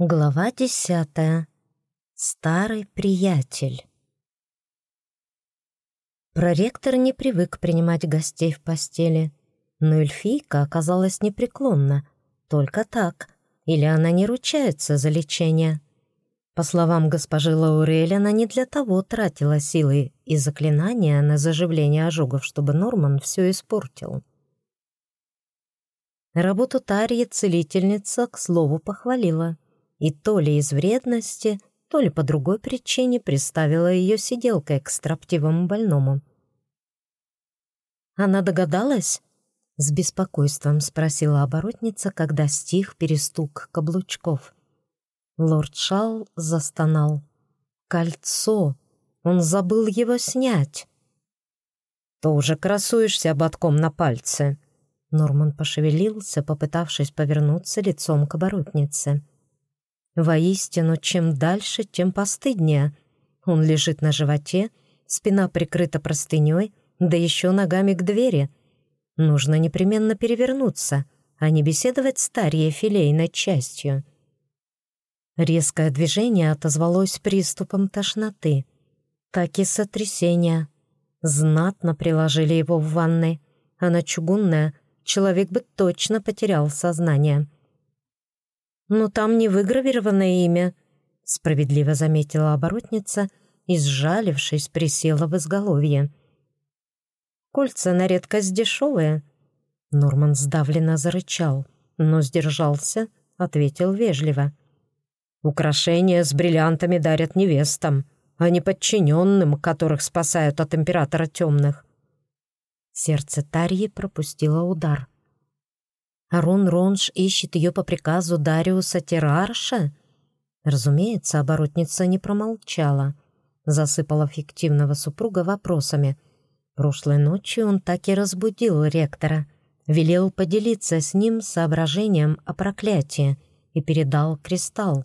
Глава десятая. Старый приятель. Проректор не привык принимать гостей в постели, но эльфийка оказалась непреклонна. Только так. Или она не ручается за лечение. По словам госпожи Лаурель, она не для того тратила силы и заклинания на заживление ожогов, чтобы Норман все испортил. Работу Тарьи целительница, к слову, похвалила — и то ли из вредности, то ли по другой причине приставила ее сиделкой к строптивому больному. «Она догадалась?» — с беспокойством спросила оборотница, когда стих перестук каблучков. Лорд Шал застонал. «Кольцо! Он забыл его снять!» «Тоже красуешься ободком на пальце!» Норман пошевелился, попытавшись повернуться лицом к оборотнице. Воистину, чем дальше, тем постыднее. Он лежит на животе, спина прикрыта простыней, да еще ногами к двери. Нужно непременно перевернуться, а не беседовать с Тарьей филейной частью. Резкое движение отозвалось приступом тошноты. Так и сотрясение. Знатно приложили его в ванной. Она чугунная, человек бы точно потерял сознание. «Но там не выгравированное имя», — справедливо заметила оборотница и, сжалившись, присела в изголовье. «Кольца на редкость дешевые». Норман сдавленно зарычал, но сдержался, ответил вежливо. «Украшения с бриллиантами дарят невестам, а не подчиненным, которых спасают от императора темных». Сердце Тарьи пропустило удар. Арон Ронж ищет ее по приказу Дариуса Терарша? Разумеется, оборотница не промолчала. Засыпала фиктивного супруга вопросами. Прошлой ночью он так и разбудил ректора. Велел поделиться с ним соображением о проклятии и передал кристалл.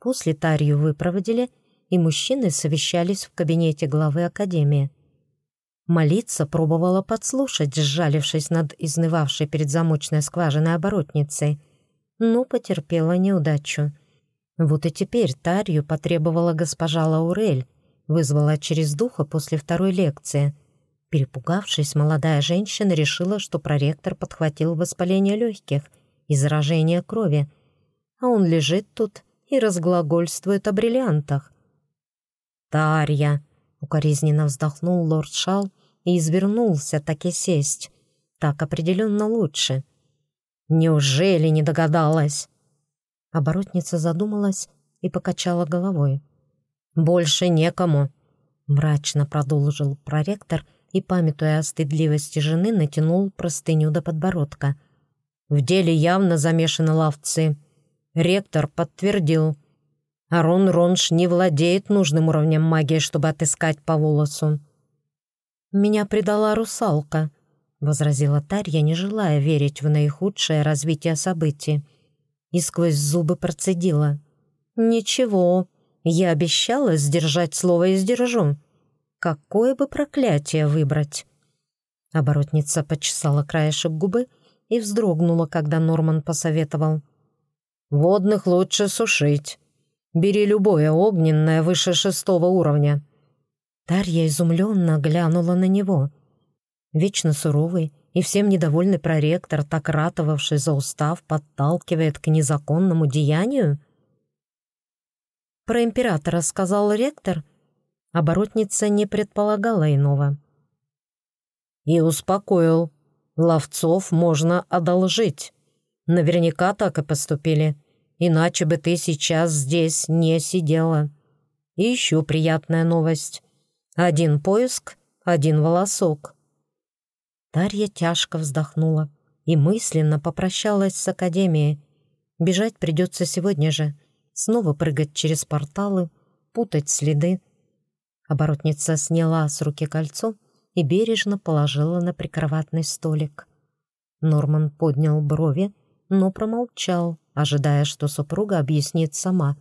После Тарью выпроводили, и мужчины совещались в кабинете главы Академии. Молиться пробовала подслушать, сжалившись над изнывавшей перед замочной скважиной оборотницей, но потерпела неудачу. Вот и теперь Тарью потребовала госпожа Лаурель, вызвала через духа после второй лекции. Перепугавшись, молодая женщина решила, что проректор подхватил воспаление легких и заражение крови, а он лежит тут и разглагольствует о бриллиантах. «Тарья!» — укоризненно вздохнул лорд Шал и извернулся таки сесть. Так определенно лучше. «Неужели не догадалась?» Оборотница задумалась и покачала головой. «Больше некому», — мрачно продолжил проректор и, памятуя о стыдливости жены, натянул простыню до подбородка. «В деле явно замешаны ловцы. Ректор подтвердил. Арон Ронш не владеет нужным уровнем магии, чтобы отыскать по волосу. «Меня предала русалка», — возразила Тарья, не желая верить в наихудшее развитие событий. И сквозь зубы процедила. «Ничего, я обещала сдержать слово и сдержу. Какое бы проклятие выбрать?» Оборотница почесала краешек губы и вздрогнула, когда Норман посоветовал. «Водных лучше сушить. Бери любое огненное выше шестого уровня. Тарья изумленно глянула на него. Вечно суровый и всем недовольный проректор, так ратовавший за устав, подталкивает к незаконному деянию? Про императора сказал ректор. Оборотница не предполагала иного. И успокоил. Ловцов можно одолжить. Наверняка так и поступили. Иначе бы ты сейчас здесь не сидела. И еще приятная новость. Один поиск, один волосок. Дарья тяжко вздохнула и мысленно попрощалась с Академией. Бежать придется сегодня же. Снова прыгать через порталы, путать следы. Оборотница сняла с руки кольцо и бережно положила на прикроватный столик. Норман поднял брови, но промолчал, ожидая, что супруга объяснит сама.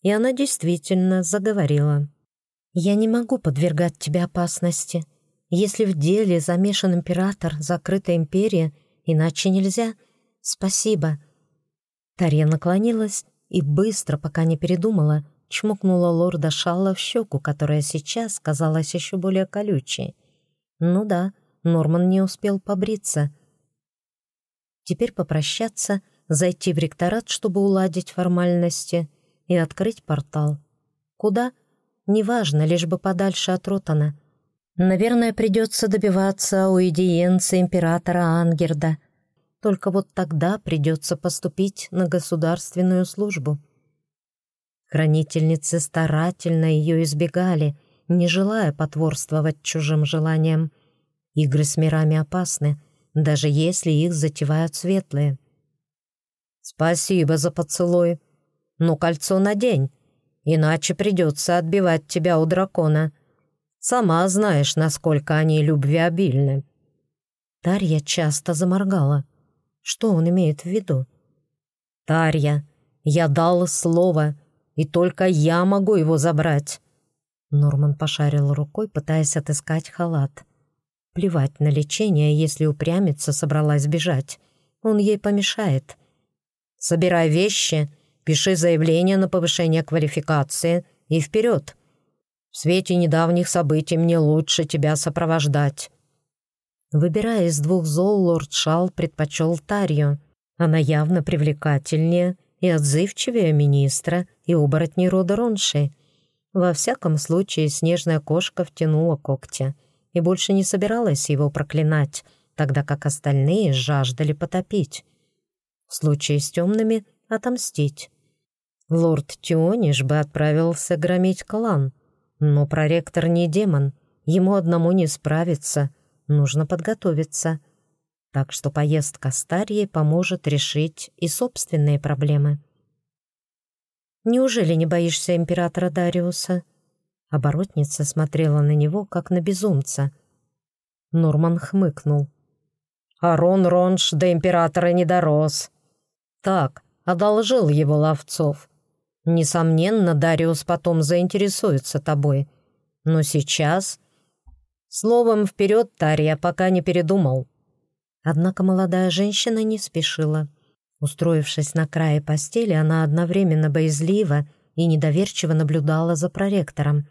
И она действительно заговорила. Я не могу подвергать тебя опасности. Если в деле замешан император, закрытая империя, иначе нельзя. Спасибо». Тарья наклонилась и быстро, пока не передумала, чмокнула лорда Шалла в щеку, которая сейчас казалась еще более колючей. Ну да, Норман не успел побриться. Теперь попрощаться, зайти в ректорат, чтобы уладить формальности, и открыть портал. Куда? Неважно, лишь бы подальше от Ротана. Наверное, придется добиваться уидиенции императора Ангерда. Только вот тогда придется поступить на государственную службу. Хранительницы старательно ее избегали, не желая потворствовать чужим желаниям. Игры с мирами опасны, даже если их затевают светлые. «Спасибо за поцелуй. Но кольцо надень, иначе придется отбивать тебя у дракона. Сама знаешь, насколько они любвеобильны». Тарья часто заморгала. Что он имеет в виду? «Тарья, я дал слово, и только я могу его забрать». Норман пошарил рукой, пытаясь отыскать халат. Плевать на лечение, если упрямиться собралась бежать. Он ей помешает. «Собирай вещи, пиши заявление на повышение квалификации и вперед. В свете недавних событий мне лучше тебя сопровождать». Выбирая из двух зол, лорд Шал предпочел Тарью. Она явно привлекательнее и отзывчивее министра и оборотней рода Ронши. Во всяком случае, снежная кошка втянула когти и больше не собиралась его проклинать, тогда как остальные жаждали потопить. В случае с темными — отомстить. Лорд Тиониш бы отправился громить клан, но проректор не демон, ему одному не справиться, нужно подготовиться. Так что поездка с Тарьей поможет решить и собственные проблемы. Неужели не боишься императора Дариуса?» Оборотница смотрела на него, как на безумца. Норман хмыкнул. «Арон Ронш до императора не дорос. Так, одолжил его ловцов. Несомненно, Дариус потом заинтересуется тобой. Но сейчас...» Словом, вперед, Тарья, пока не передумал. Однако молодая женщина не спешила. Устроившись на крае постели, она одновременно боязливо и недоверчиво наблюдала за проректором.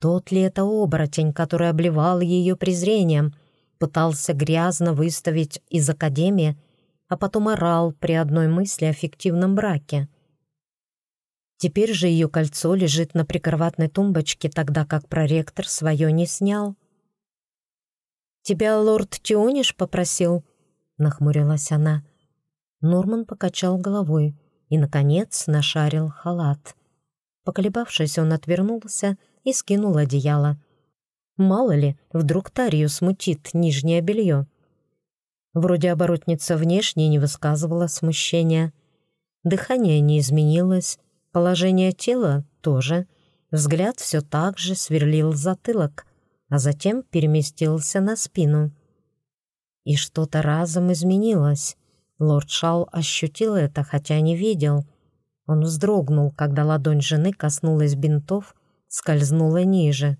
Тот ли это оборотень, который обливал ее презрением, пытался грязно выставить из академии, а потом орал при одной мысли о фиктивном браке? Теперь же ее кольцо лежит на прикроватной тумбочке, тогда как проректор свое не снял. «Тебя лорд Тиониш попросил?» — нахмурилась она. Норман покачал головой и, наконец, нашарил халат. Поколебавшись, он отвернулся и скинул одеяло. Мало ли, вдруг Тарию смутит нижнее белье. Вроде оборотница внешне не высказывала смущения. Дыхание не изменилось, положение тела тоже. Взгляд все так же сверлил затылок, а затем переместился на спину. И что-то разом изменилось. Лорд Шал ощутил это, хотя не видел. Он вздрогнул, когда ладонь жены коснулась бинтов, скользнула ниже.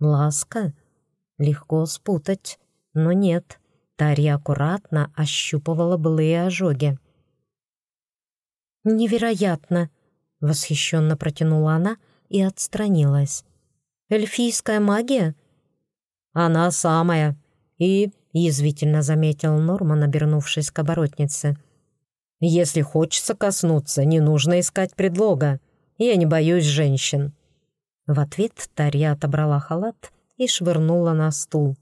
Ласка? Легко спутать, но нет. Тарья аккуратно ощупывала былые ожоги. «Невероятно!» — восхищенно протянула она и отстранилась. «Эльфийская магия?» «Она самая. И — язвительно заметил Норман, обернувшись к оборотнице. «Если хочется коснуться, не нужно искать предлога. Я не боюсь женщин». В ответ Тарья отобрала халат и швырнула на стул.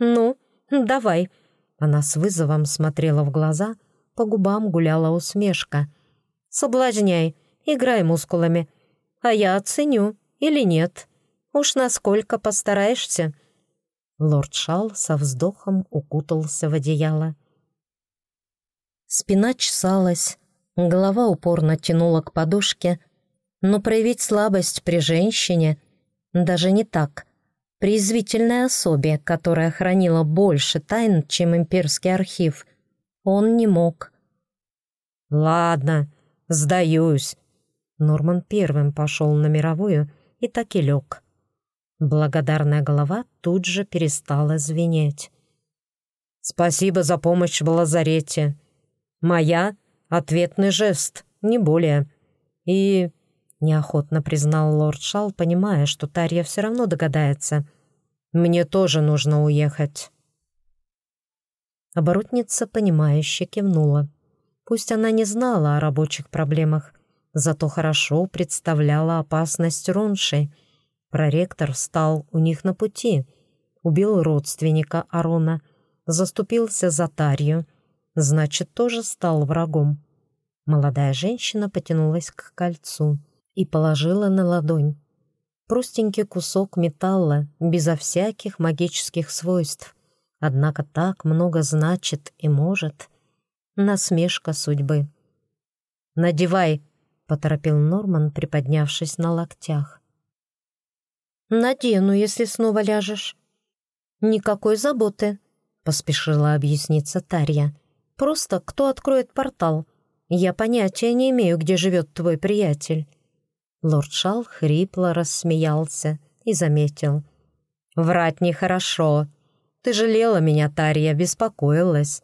«Ну, давай». Она с вызовом смотрела в глаза, по губам гуляла усмешка. «Соблазняй, играй мускулами. А я оценю или нет. Уж насколько постараешься». Лорд Шал со вздохом укутался в одеяло. Спина чесалась, голова упорно тянула к подушке, но проявить слабость при женщине даже не так. При извительной особе, которая хранила больше тайн, чем имперский архив, он не мог. «Ладно, сдаюсь». Норман первым пошел на мировую и так и лег. Благодарная голова тут же перестала звенеть. «Спасибо за помощь в лазарете. Моя — ответный жест, не более». И неохотно признал лорд Шал, понимая, что Тарья все равно догадается. «Мне тоже нужно уехать». Оборотница, понимающе кивнула. Пусть она не знала о рабочих проблемах, зато хорошо представляла опасность Ронши. Проректор встал у них на пути, убил родственника Арона, заступился за Тарью, значит, тоже стал врагом. Молодая женщина потянулась к кольцу и положила на ладонь. Простенький кусок металла, безо всяких магических свойств. Однако так много значит и может. Насмешка судьбы. «Надевай!» — поторопил Норман, приподнявшись на локтях. «Надену, если снова ляжешь». «Никакой заботы», — поспешила объясниться Тарья. «Просто кто откроет портал? Я понятия не имею, где живет твой приятель». Лорд Шал хрипло рассмеялся и заметил. «Врать нехорошо. Ты жалела меня, Тарья, беспокоилась».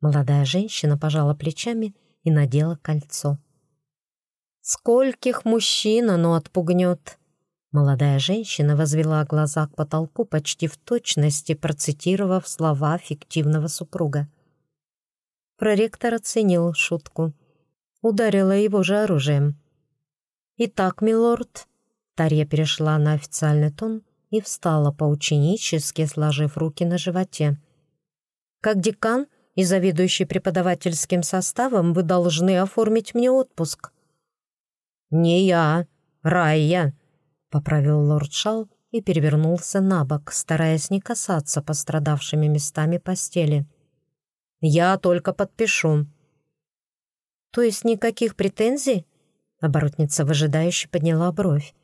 Молодая женщина пожала плечами и надела кольцо. «Скольких мужчин оно отпугнет?» Молодая женщина возвела глаза к потолку почти в точности, процитировав слова фиктивного супруга. Проректор оценил шутку. Ударила его же оружием. «Итак, милорд...» Тарья перешла на официальный тон и встала поученически, сложив руки на животе. «Как декан и заведующий преподавательским составом вы должны оформить мне отпуск». «Не я, Райя», — поправил лорд Шал и перевернулся на бок, стараясь не касаться пострадавшими местами постели. «Я только подпишу». «То есть никаких претензий?» Оборотница выжидающе подняла бровь.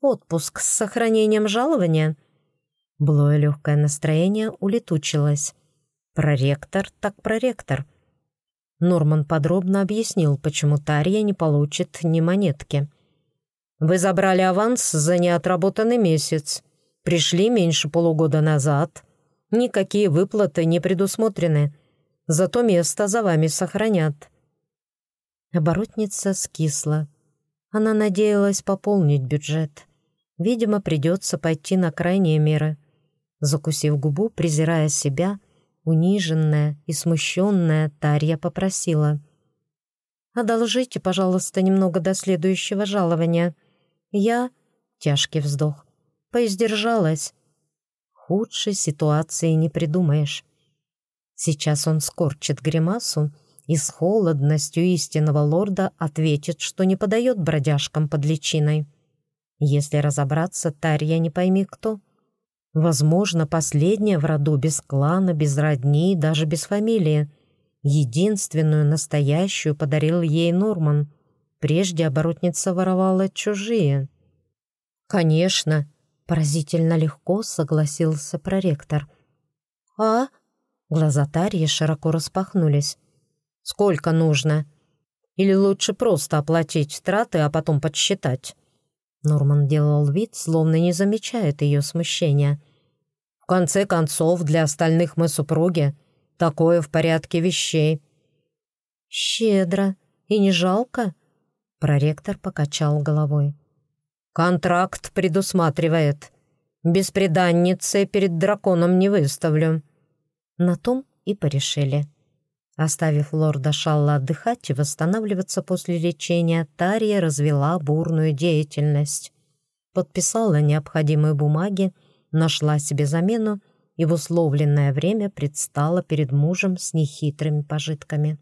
«Отпуск с сохранением жалования?» Былое легкое настроение улетучилось. «Проректор так проректор». Норман подробно объяснил, почему Тарья не получит ни монетки. «Вы забрали аванс за неотработанный месяц. Пришли меньше полугода назад. Никакие выплаты не предусмотрены. Зато место за вами сохранят». Оборотница скисла. Она надеялась пополнить бюджет. Видимо, придется пойти на крайние меры. Закусив губу, презирая себя, униженная и смущенная, Тарья попросила. «Одолжите, пожалуйста, немного до следующего жалования. Я...» — тяжкий вздох. «Поиздержалась. Худшей ситуации не придумаешь». Сейчас он скорчит гримасу, и с холодностью истинного лорда ответит, что не подает бродяжкам под личиной. Если разобраться, Тарья не пойми кто. Возможно, последняя в роду без клана, без родни, даже без фамилии. Единственную настоящую подарил ей Норман. Прежде оборотница воровала чужие. «Конечно», — поразительно легко согласился проректор. «А?» Глаза Тарьи широко распахнулись. Сколько нужно? Или лучше просто оплатить траты, а потом подсчитать?» Норман делал вид, словно не замечает ее смущения. «В конце концов, для остальных мы супруги. Такое в порядке вещей». «Щедро. И не жалко?» Проректор покачал головой. «Контракт предусматривает. Беспреданницы перед драконом не выставлю». На том и порешили. Оставив лорда Шалла отдыхать и восстанавливаться после лечения, Тария развела бурную деятельность. Подписала необходимые бумаги, нашла себе замену и в условленное время предстала перед мужем с нехитрыми пожитками.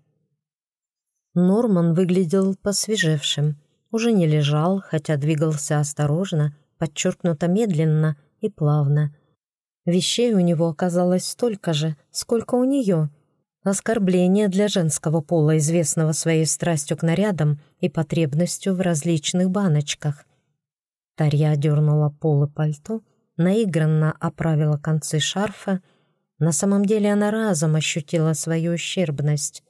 Норман выглядел посвежевшим, уже не лежал, хотя двигался осторожно, подчеркнуто медленно и плавно. Вещей у него оказалось столько же, сколько у нее — Оскорбление для женского пола, известного своей страстью к нарядам и потребностью в различных баночках. Тарья дернула полы пальто, наигранно оправила концы шарфа. На самом деле она разом ощутила свою ущербность.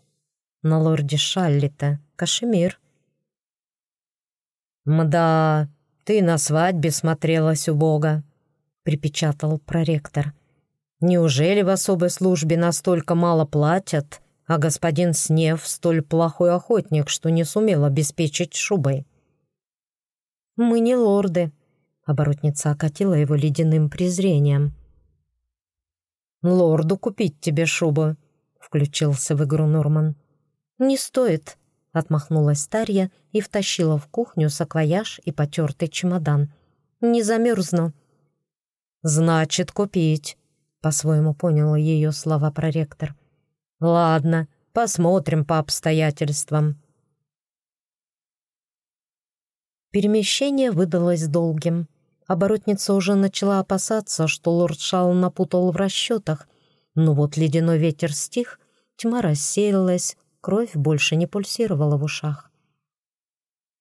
На лорде Шаллита кашемир. «Мда, ты на свадьбе смотрелась убого», — припечатал проректор. Неужели в особой службе настолько мало платят, а господин Снев столь плохой охотник, что не сумел обеспечить шубой? Мы не лорды», — оборотница окатила его ледяным презрением. «Лорду купить тебе шубу», — включился в игру Норман. «Не стоит», — отмахнулась Тарья и втащила в кухню саквояж и потертый чемодан. «Не замерзну». «Значит, купить», — по-своему понял ее слова проректор. «Ладно, посмотрим по обстоятельствам». Перемещение выдалось долгим. Оборотница уже начала опасаться, что лорд Шал напутал в расчетах, но вот ледяной ветер стих, тьма рассеялась, кровь больше не пульсировала в ушах.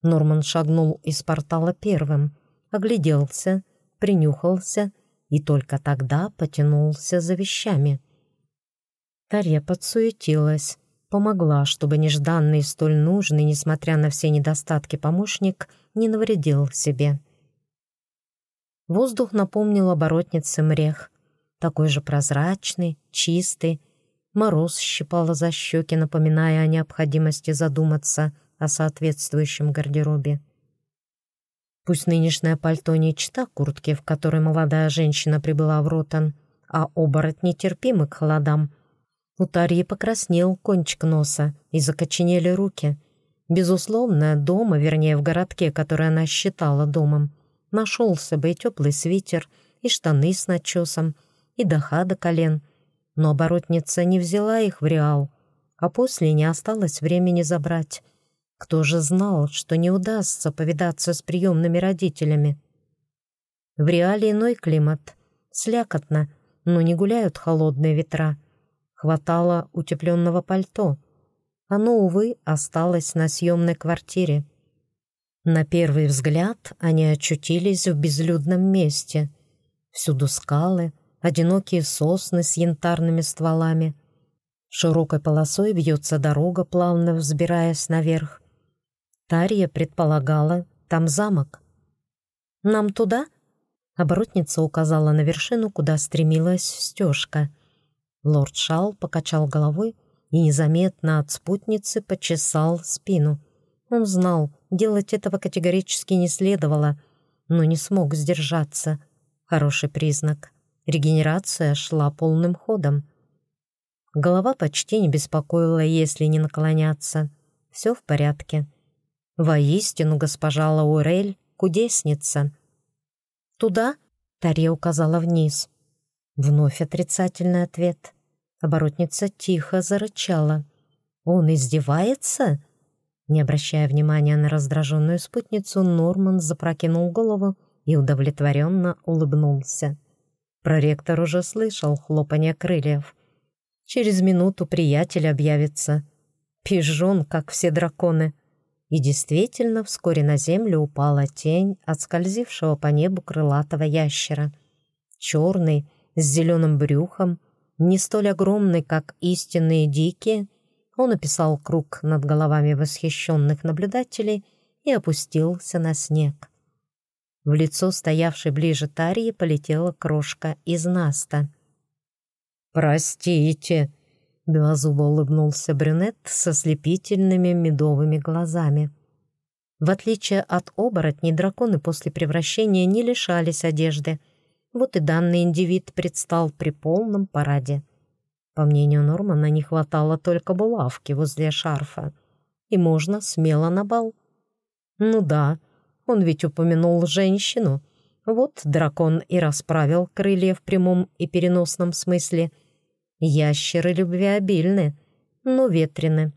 Норман шагнул из портала первым, огляделся, принюхался и только тогда потянулся за вещами. Тарья подсуетилась, помогла, чтобы нежданный и столь нужный, несмотря на все недостатки, помощник не навредил себе. Воздух напомнил оборотнице мрех, такой же прозрачный, чистый. Мороз щипало за щеки, напоминая о необходимости задуматься о соответствующем гардеробе. Пусть нынешнее пальто не чита куртки, в которой молодая женщина прибыла в Ротан, а оборотни терпимы к холодам. У Тарьи покраснел кончик носа и закоченели руки. Безусловно, дома, вернее, в городке, который она считала домом, нашелся бы и теплый свитер, и штаны с начесом, и доха до колен. Но оборотница не взяла их в реал, а после не осталось времени забрать. Кто же знал, что не удастся повидаться с приемными родителями? В реале иной климат. Слякотно, но не гуляют холодные ветра. Хватало утепленного пальто. Оно, увы, осталось на съемной квартире. На первый взгляд они очутились в безлюдном месте. Всюду скалы, одинокие сосны с янтарными стволами. Широкой полосой бьется дорога, плавно взбираясь наверх. Тарья предполагала, там замок. «Нам туда?» Оборотница указала на вершину, куда стремилась стежка. Лорд Шал покачал головой и незаметно от спутницы почесал спину. Он знал, делать этого категорически не следовало, но не смог сдержаться. Хороший признак. Регенерация шла полным ходом. Голова почти не беспокоила, если не наклоняться. Все в порядке. Воистину, госпожа Лаурель — кудесница. «Туда?» — Тарья указала вниз. Вновь отрицательный ответ. Оборотница тихо зарычала. «Он издевается?» Не обращая внимания на раздраженную спутницу, Норман запрокинул голову и удовлетворенно улыбнулся. Проректор уже слышал хлопанье крыльев. Через минуту приятель объявится. Пижон, как все драконы — и действительно, вскоре на землю упала тень от скользившего по небу крылатого ящера. Черный, с зеленым брюхом, не столь огромный, как истинные дикие, он описал круг над головами восхищенных наблюдателей и опустился на снег. В лицо стоявшей ближе Тарии полетела крошка из наста. «Простите», Белозубо улыбнулся брюнет со слепительными медовыми глазами. В отличие от оборотней, драконы после превращения не лишались одежды. Вот и данный индивид предстал при полном параде. По мнению Нормана, не хватало только булавки возле шарфа. И можно смело на бал. Ну да, он ведь упомянул женщину. Вот дракон и расправил крылья в прямом и переносном смысле — Ящеры любвеобильны, но ветрены.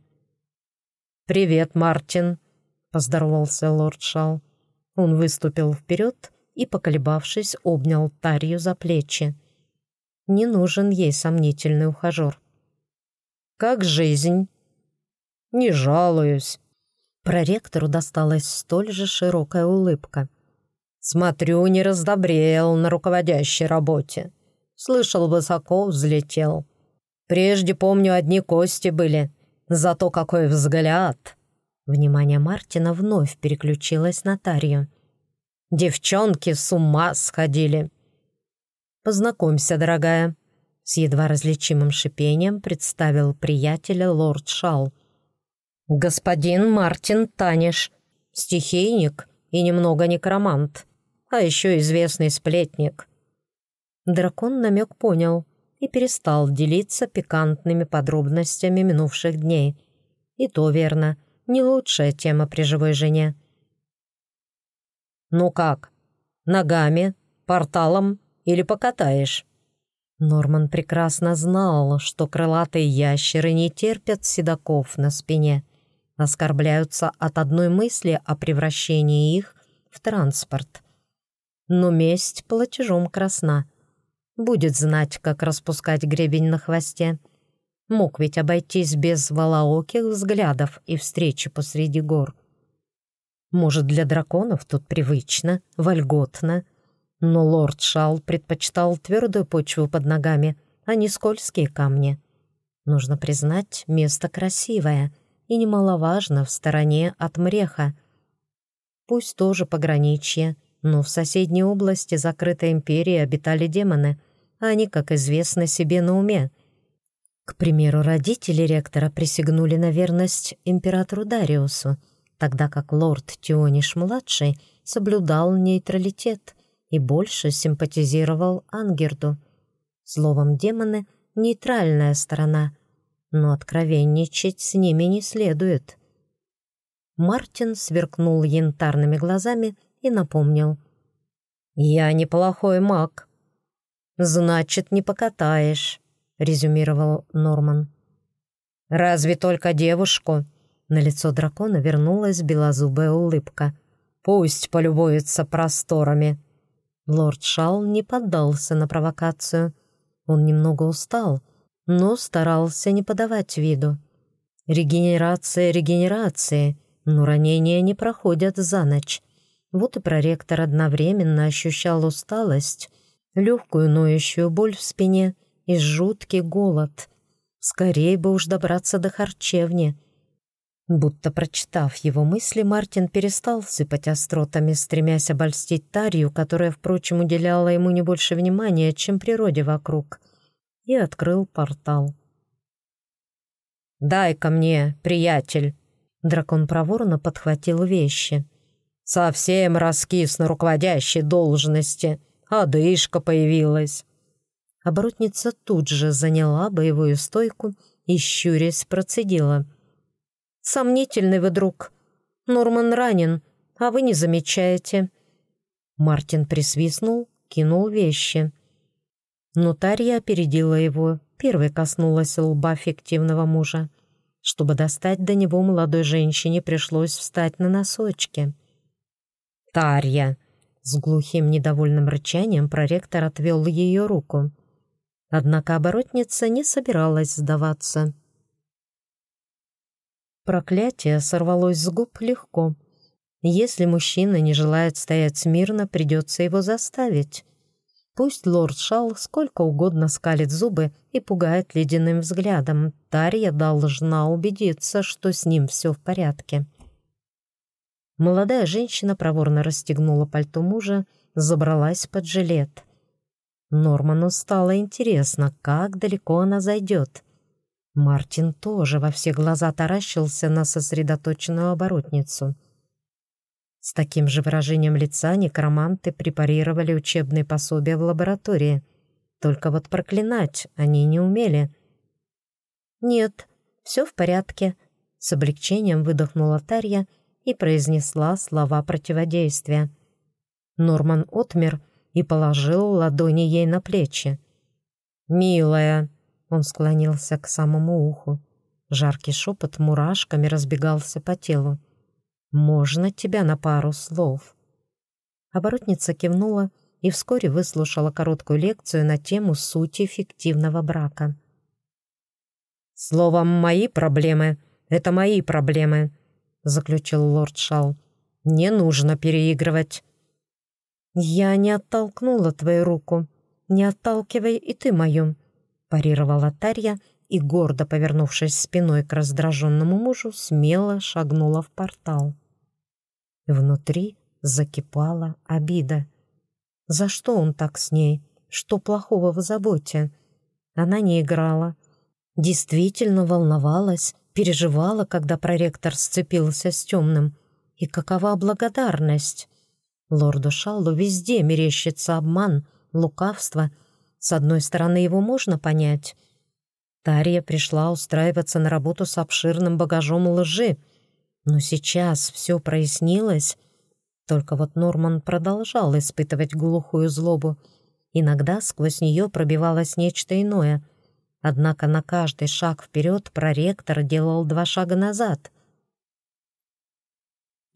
«Привет, Мартин!» — поздоровался лорд Шал. Он выступил вперед и, поколебавшись, обнял Тарью за плечи. Не нужен ей сомнительный ухажер. «Как жизнь?» «Не жалуюсь». Проректору досталась столь же широкая улыбка. «Смотрю, не раздобрел на руководящей работе. Слышал, высоко взлетел. Прежде, помню, одни кости были. Зато какой взгляд!» Внимание Мартина вновь переключилось на Тарью. «Девчонки с ума сходили!» «Познакомься, дорогая!» С едва различимым шипением представил приятеля лорд Шал. «Господин Мартин Таниш, стихийник, и немного некромант, а еще известный сплетник». Дракон намек понял и перестал делиться пикантными подробностями минувших дней. И то верно, не лучшая тема при живой жене. «Ну как, ногами, порталом или покатаешь?» Норман прекрасно знал, что крылатые ящеры не терпят седаков на спине, оскорбляются от одной мысли о превращении их в транспорт. Но месть платежом красна. Будет знать, как распускать гребень на хвосте. Мог ведь обойтись без волооких взглядов и встречи посреди гор. Может, для драконов тут привычно, вольготно — но лорд Шал предпочитал твердую почву под ногами, а не скользкие камни. Нужно признать, место красивое и немаловажно в стороне от Мреха. Пусть тоже пограничье, но в соседней области закрытой империи обитали демоны, а они, как известно, себе на уме. К примеру, родители ректора присягнули на верность императору Дариусу, тогда как лорд Тиониш-младший соблюдал нейтралитет — и больше симпатизировал Ангерду. Словом, демоны — нейтральная сторона, но откровенничать с ними не следует. Мартин сверкнул янтарными глазами и напомнил. «Я неплохой маг». «Значит, не покатаешь», — резюмировал Норман. «Разве только девушку?» На лицо дракона вернулась белозубая улыбка. «Пусть полюбуется просторами». Лорд Шал не поддался на провокацию. Он немного устал, но старался не подавать виду. Регенерация регенерации, но ранения не проходят за ночь. Вот и проректор одновременно ощущал усталость, легкую ноющую боль в спине и жуткий голод. Скорее бы уж добраться до харчевни — Будто прочитав его мысли, Мартин перестал сыпать остротами, стремясь обольстить Тарью, которая, впрочем, уделяла ему не больше внимания, чем природе вокруг, и открыл портал. «Дай-ка мне, приятель!» Дракон проворно подхватил вещи. «Совсем раскис на руководящей должности. Одышка появилась». Оборотница тут же заняла боевую стойку и, щурясь, процедила — Сомнительный вы друг. Норман ранен, а вы не замечаете». Мартин присвистнул, кинул вещи. Но Тарья опередила его, первой коснулась лба фиктивного мужа. Чтобы достать до него молодой женщине, пришлось встать на носочки. «Тарья!» С глухим недовольным рычанием проректор отвел ее руку. Однако оборотница не собиралась сдаваться. Проклятие сорвалось с губ легко. Если мужчина не желает стоять смирно, придется его заставить. Пусть лорд Шал сколько угодно скалит зубы и пугает ледяным взглядом, Тарья должна убедиться, что с ним все в порядке. Молодая женщина проворно расстегнула пальто мужа, забралась под жилет. Норману стало интересно, как далеко она зайдет. Мартин тоже во все глаза таращился на сосредоточенную оборотницу. С таким же выражением лица некроманты препарировали учебные пособия в лаборатории. Только вот проклинать они не умели. «Нет, все в порядке», — с облегчением выдохнула Тарья и произнесла слова противодействия. Норман отмер и положил ладони ей на плечи. «Милая», он склонился к самому уху. Жаркий шепот мурашками разбегался по телу. «Можно тебя на пару слов?» Оборотница кивнула и вскоре выслушала короткую лекцию на тему сути фиктивного брака. «Словом, мои проблемы — это мои проблемы», — заключил лорд Шал. «Не нужно переигрывать». «Я не оттолкнула твою руку. Не отталкивай и ты мою», парировала Тарья и, гордо повернувшись спиной к раздраженному мужу, смело шагнула в портал. Внутри закипала обида. За что он так с ней? Что плохого в заботе? Она не играла. Действительно волновалась, переживала, когда проректор сцепился с темным. И какова благодарность? Лорду Шаллу везде мерещится обман, лукавство. С одной стороны, его можно понять. Тария пришла устраиваться на работу с обширным багажом лжи. Но сейчас все прояснилось. Только вот Норман продолжал испытывать глухую злобу. Иногда сквозь нее пробивалось нечто иное. Однако на каждый шаг вперед проректор делал два шага назад —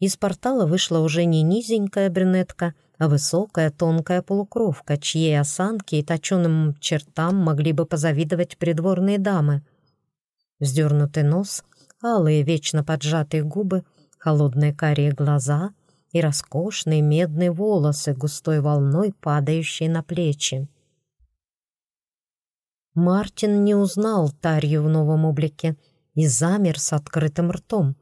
из портала вышла уже не низенькая брюнетка, высокая тонкая полукровка, чьей осанки и точеным чертам могли бы позавидовать придворные дамы. Вздернутый нос, алые вечно поджатые губы, холодные карие глаза и роскошные медные волосы, густой волной падающие на плечи. Мартин не узнал Тарью в новом облике и замер с открытым ртом.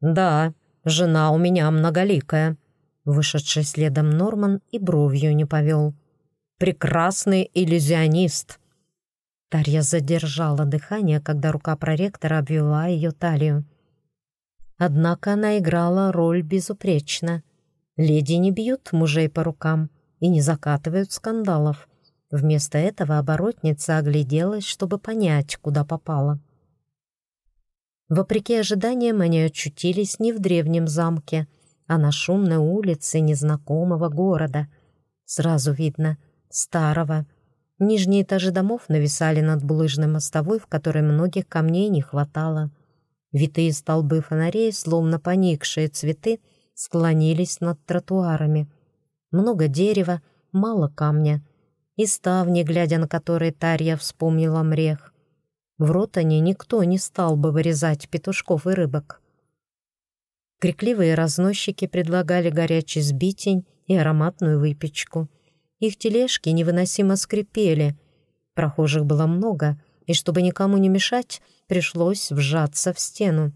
«Да, Жена у меня многоликая». Вышедший следом Норман и бровью не повел. «Прекрасный иллюзионист». Тарья задержала дыхание, когда рука проректора обвела ее талию. Однако она играла роль безупречно. Леди не бьют мужей по рукам и не закатывают скандалов. Вместо этого оборотница огляделась, чтобы понять, куда попала. Вопреки ожиданиям, они очутились не в древнем замке, а на шумной улице незнакомого города. Сразу видно — старого. Нижние этажи домов нависали над булыжной мостовой, в которой многих камней не хватало. Витые столбы фонарей, словно поникшие цветы, склонились над тротуарами. Много дерева, мало камня. И ставни, глядя на которые Тарья вспомнила мрех. В Ротане никто не стал бы вырезать петушков и рыбок. Крикливые разносчики предлагали горячий сбитень и ароматную выпечку. Их тележки невыносимо скрипели. Прохожих было много, и чтобы никому не мешать, пришлось вжаться в стену.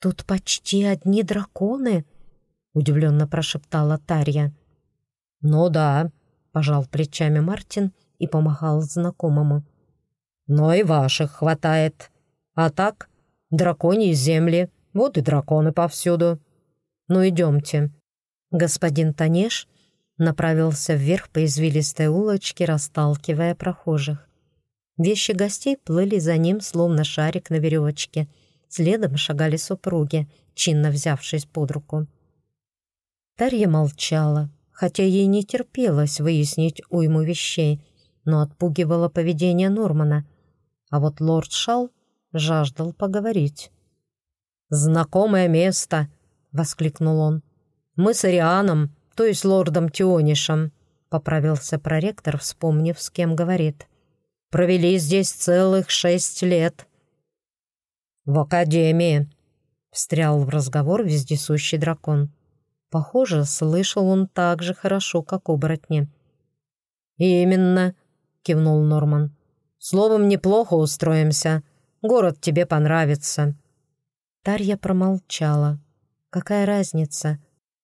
«Тут почти одни драконы», — удивленно прошептала Тарья. «Ну да», — пожал плечами Мартин и помахал знакомому но и ваших хватает. А так, драконьи земли, вот и драконы повсюду. Ну, идемте». Господин Танеш направился вверх по извилистой улочке, расталкивая прохожих. Вещи гостей плыли за ним, словно шарик на веревочке. Следом шагали супруги, чинно взявшись под руку. Тарья молчала, хотя ей не терпелось выяснить уйму вещей, но отпугивало поведение Нормана а вот лорд Шал жаждал поговорить. «Знакомое место!» — воскликнул он. «Мы с Арианом, то есть лордом Тионишем», — поправился проректор, вспомнив, с кем говорит. «Провели здесь целых шесть лет». «В академии», — встрял в разговор вездесущий дракон. Похоже, слышал он так же хорошо, как оборотни. «Именно», — кивнул Норман. Словом, неплохо устроимся. Город тебе понравится». Тарья промолчала. «Какая разница,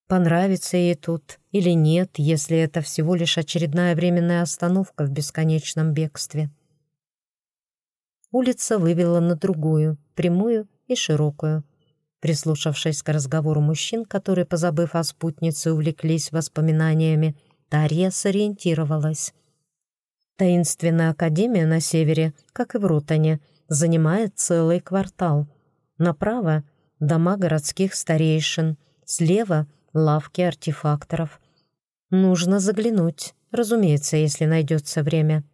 понравится ей тут или нет, если это всего лишь очередная временная остановка в бесконечном бегстве?» Улица вывела на другую, прямую и широкую. Прислушавшись к разговору мужчин, которые, позабыв о спутнице, увлеклись воспоминаниями, Тарья сориентировалась — Таинственная академия на севере, как и в Рутане, занимает целый квартал. Направо — дома городских старейшин, слева — лавки артефакторов. Нужно заглянуть, разумеется, если найдется время.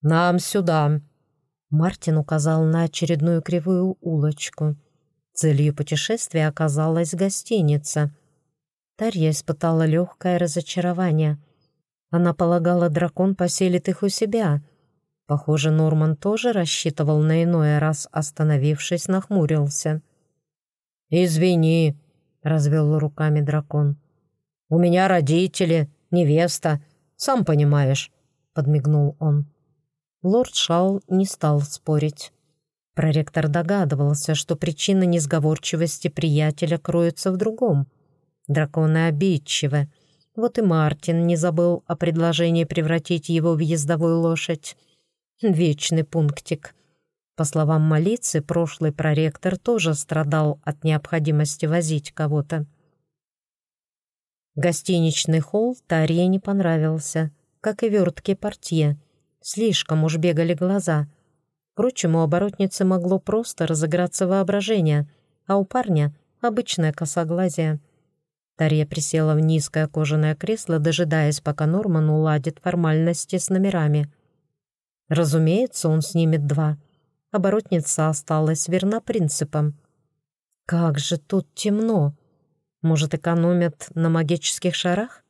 «Нам сюда!» Мартин указал на очередную кривую улочку. Целью путешествия оказалась гостиница. Тарья испытала легкое разочарование — она полагала, дракон поселит их у себя. Похоже, Норман тоже рассчитывал на иное, раз, остановившись, нахмурился. «Извини», — развел руками дракон. «У меня родители, невеста, сам понимаешь», — подмигнул он. Лорд Шал не стал спорить. Проректор догадывался, что причина несговорчивости приятеля кроется в другом. Драконы обидчивы, вот и Мартин не забыл о предложении превратить его в ездовую лошадь. Вечный пунктик. По словам Молицы, прошлый проректор тоже страдал от необходимости возить кого-то. Гостиничный холл Тарье не понравился, как и вертки портье. Слишком уж бегали глаза. Впрочем, у оборотницы могло просто разыграться воображение, а у парня — обычное косоглазие. Тарья присела в низкое кожаное кресло, дожидаясь, пока Норман уладит формальности с номерами. Разумеется, он снимет два. Оборотница осталась верна принципам. «Как же тут темно!» Может, экономят на магических шарах?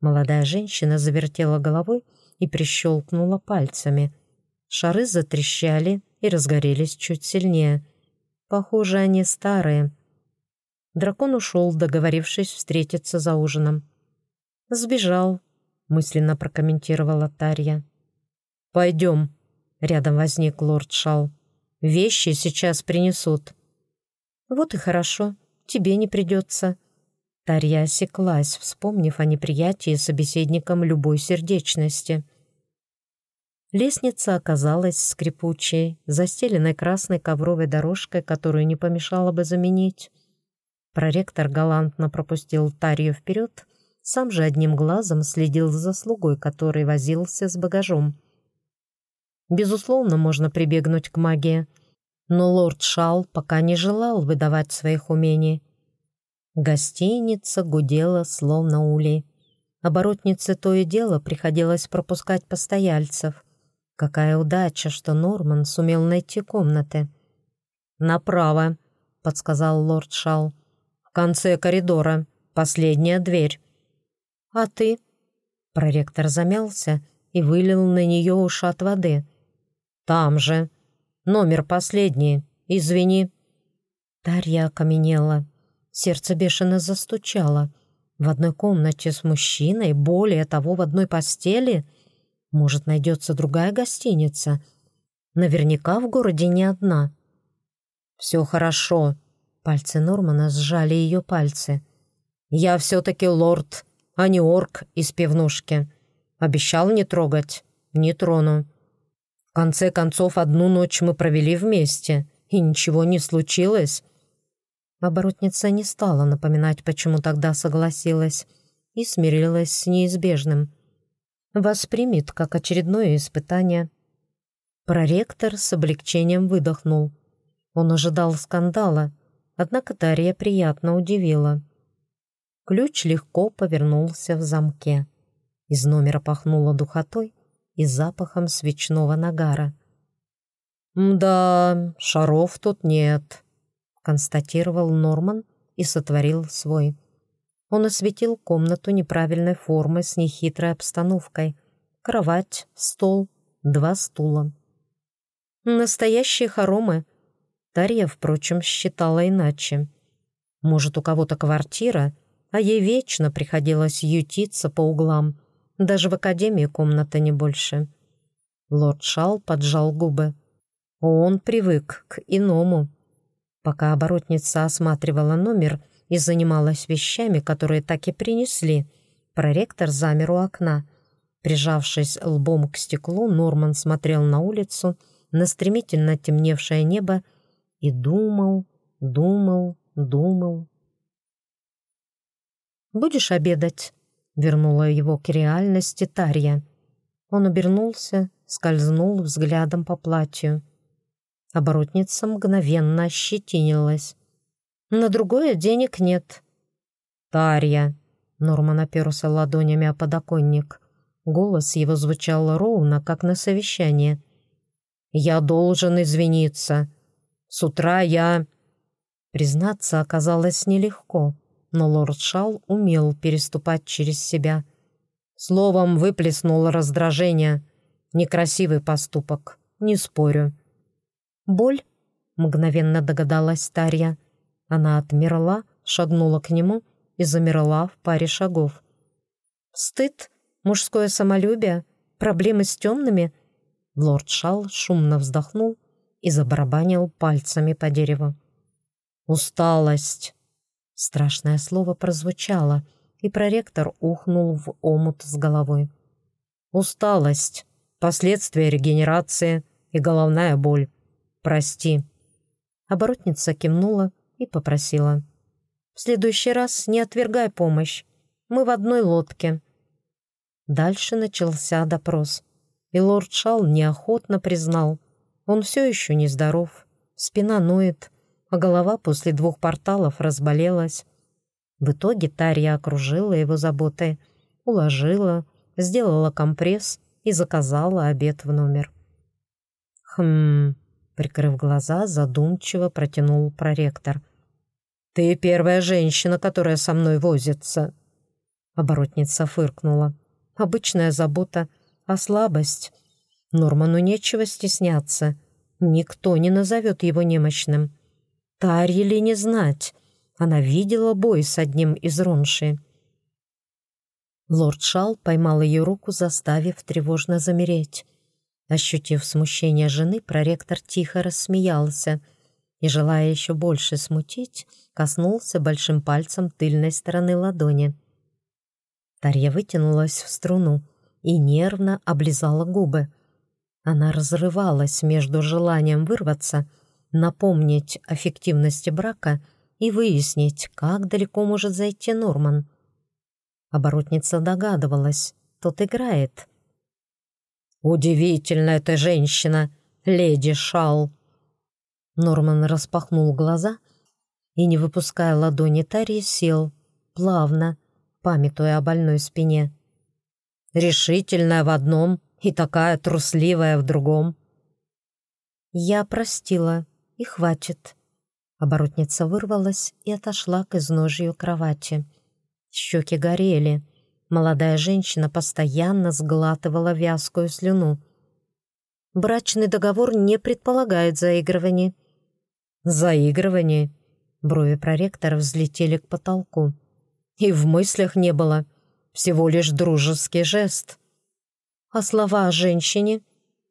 Молодая женщина завертела головой и прищелкнула пальцами. Шары затрещали и разгорелись чуть сильнее. Похоже, они старые. Дракон ушел, договорившись встретиться за ужином. «Сбежал», — мысленно прокомментировала Тарья. «Пойдем», — рядом возник лорд Шал. «Вещи сейчас принесут». «Вот и хорошо», тебе не придется». Тарья осеклась, вспомнив о неприятии собеседником любой сердечности. Лестница оказалась скрипучей, застеленной красной ковровой дорожкой, которую не помешало бы заменить. Проректор галантно пропустил Тарью вперед, сам же одним глазом следил за слугой, который возился с багажом. Безусловно, можно прибегнуть к магии — но лорд Шал пока не желал выдавать своих умений. Гостиница гудела, словно улей. Оборотнице то и дело приходилось пропускать постояльцев. Какая удача, что Норман сумел найти комнаты. «Направо», — подсказал лорд Шал. «В конце коридора. Последняя дверь». «А ты?» Проректор замялся и вылил на нее ушат воды. «Там же», Номер последний. Извини». Дарья окаменела. Сердце бешено застучало. В одной комнате с мужчиной, более того, в одной постели. Может, найдется другая гостиница. Наверняка в городе не одна. «Все хорошо». Пальцы Нормана сжали ее пальцы. «Я все-таки лорд, а не орк из пивнушки. Обещал не трогать. Не трону. Конце концов, одну ночь мы провели вместе, и ничего не случилось. Оборотница не стала напоминать, почему тогда согласилась, и смирилась с неизбежным. Воспримет как очередное испытание. Проректор с облегчением выдохнул. Он ожидал скандала, однако Дарья приятно удивила. Ключ легко повернулся в замке. Из номера пахнуло духотой, и запахом свечного нагара. «Да, шаров тут нет», — констатировал Норман и сотворил свой. Он осветил комнату неправильной формы с нехитрой обстановкой. Кровать, стол, два стула. Настоящие хоромы. Дарья, впрочем, считала иначе. Может, у кого-то квартира, а ей вечно приходилось ютиться по углам, даже в академии комната не больше. Лорд Шал поджал губы. Он привык к иному. Пока оборотница осматривала номер и занималась вещами, которые так и принесли, проректор замер у окна. Прижавшись лбом к стеклу, Норман смотрел на улицу, на стремительно темневшее небо и думал, думал, думал. «Будешь обедать?» Вернула его к реальности Тарья. Он обернулся, скользнул взглядом по платью. Оборотница мгновенно ощетинилась. «На другое денег нет». «Тарья!» — Норман оперся ладонями о подоконник. Голос его звучал ровно, как на совещании. «Я должен извиниться. С утра я...» Признаться оказалось нелегко но лорд Шал умел переступать через себя. Словом, выплеснул раздражение. Некрасивый поступок, не спорю. «Боль?» — мгновенно догадалась Тарья. Она отмерла, шагнула к нему и замерла в паре шагов. «Стыд? Мужское самолюбие? Проблемы с темными?» Лорд Шал шумно вздохнул и забарабанил пальцами по дереву. «Усталость!» Страшное слово прозвучало, и проректор ухнул в омут с головой. Усталость, последствия регенерации и головная боль. прости». Оборотница кивнула и попросила. «В следующий раз не отвергай помощь. Мы в одной лодке». Дальше начался допрос, и лорд Шал неохотно признал. Он все еще нездоров, спина ноет, а голова после двух порталов разболелась. В итоге Тарья окружила его заботой, уложила, сделала компресс и заказала обед в номер. «Хм...» — прикрыв глаза, задумчиво протянул проректор. «Ты первая женщина, которая со мной возится». Оборотница фыркнула. «Обычная забота, а слабость. Норману нечего стесняться. Никто не назовет его немощным. Тарье ли не знать? Она видела бой с одним из ронши». Лорд Шал поймал ее руку, заставив тревожно замереть. Ощутив смущение жены, проректор тихо рассмеялся и, желая еще больше смутить, коснулся большим пальцем тыльной стороны ладони. Тарья вытянулась в струну и нервно облизала губы. Она разрывалась между желанием вырваться, напомнить о фиктивности брака и выяснить, как далеко может зайти Норман. Оборотница догадывалась, тот играет. «Удивительная эта женщина, леди Шал!» Норман распахнул глаза и, не выпуская ладони Тарии, сел, плавно, памятуя о больной спине. «Решительная в одном и такая трусливая в другом». «Я простила, и хватит». Оборотница вырвалась и отошла к изножью кровати. Щеки горели. Молодая женщина постоянно сглатывала вязкую слюну. Брачный договор не предполагает заигрывание. Заигрывание? Брови проректора взлетели к потолку. И в мыслях не было. Всего лишь дружеский жест. А слова о женщине?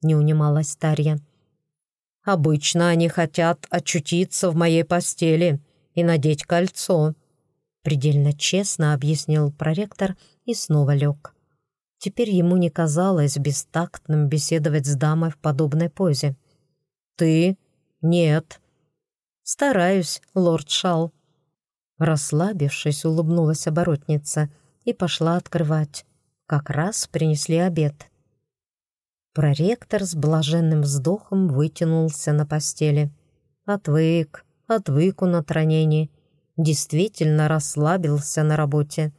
Не унималась Тарья. Обычно они хотят очутиться в моей постели и надеть кольцо. Предельно честно объяснил проректор и снова лег. Теперь ему не казалось бестактным беседовать с дамой в подобной позе. «Ты? Нет». «Стараюсь, лорд Шал». Расслабившись, улыбнулась оборотница и пошла открывать. Как раз принесли обед. Проректор с блаженным вздохом вытянулся на постели. Отвык, отвык он от ранений действительно расслабился на работе.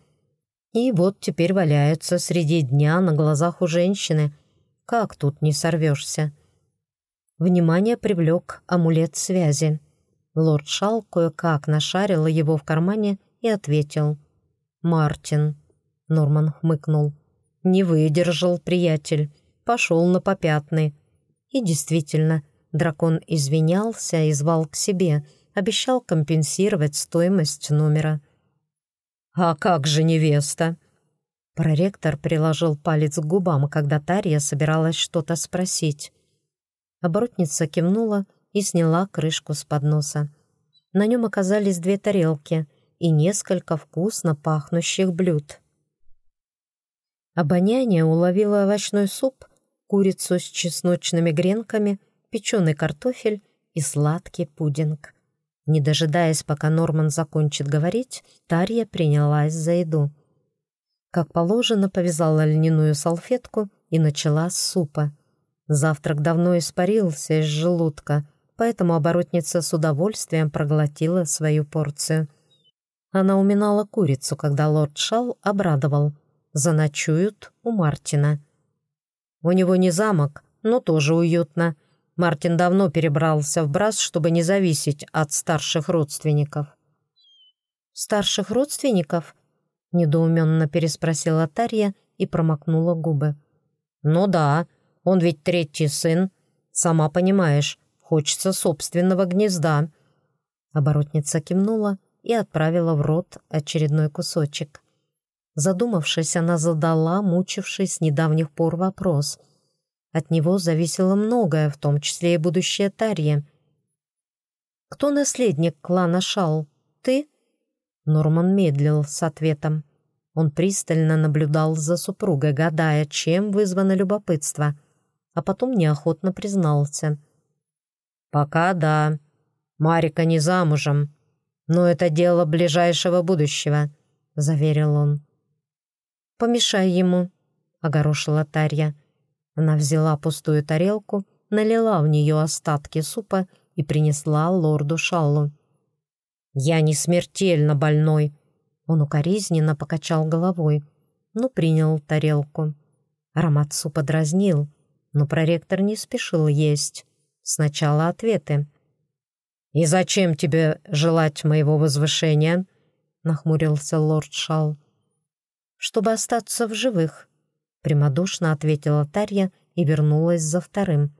И вот теперь валяется среди дня на глазах у женщины. Как тут не сорвешься? Внимание привлек амулет связи. Лорд Шал кое-как нашарил его в кармане и ответил. «Мартин». Норман хмыкнул. «Не выдержал, приятель. Пошел на попятный». И действительно, дракон извинялся и звал к себе — обещал компенсировать стоимость номера. «А как же невеста?» Проректор приложил палец к губам, когда Тарья собиралась что-то спросить. Оборотница кивнула и сняла крышку с подноса. На нем оказались две тарелки и несколько вкусно пахнущих блюд. Обоняние уловило овощной суп, курицу с чесночными гренками, печеный картофель и сладкий пудинг. Не дожидаясь, пока Норман закончит говорить, Тарья принялась за еду. Как положено, повязала льняную салфетку и начала с супа. Завтрак давно испарился из желудка, поэтому оборотница с удовольствием проглотила свою порцию. Она уминала курицу, когда лорд Шал обрадовал. Заночуют у Мартина. У него не замок, но тоже уютно. Мартин давно перебрался в Брас, чтобы не зависеть от старших родственников. «Старших родственников?» — недоуменно переспросила Тарья и промокнула губы. «Ну да, он ведь третий сын. Сама понимаешь, хочется собственного гнезда». Оборотница кивнула и отправила в рот очередной кусочек. Задумавшись, она задала, мучивший с недавних пор вопрос — от него зависело многое, в том числе и будущее Тарьи. «Кто наследник клана Шал? Ты?» Норман медлил с ответом. Он пристально наблюдал за супругой, гадая, чем вызвано любопытство, а потом неохотно признался. «Пока да. Марика не замужем, но это дело ближайшего будущего», — заверил он. «Помешай ему», — огорошила Тарья. Она взяла пустую тарелку, налила в нее остатки супа и принесла лорду Шаллу. «Я не смертельно больной», — он укоризненно покачал головой, но принял тарелку. Аромат супа дразнил, но проректор не спешил есть. Сначала ответы. «И зачем тебе желать моего возвышения?» — нахмурился лорд Шал. «Чтобы остаться в живых», — прямодушно ответила Тарья и вернулась за вторым.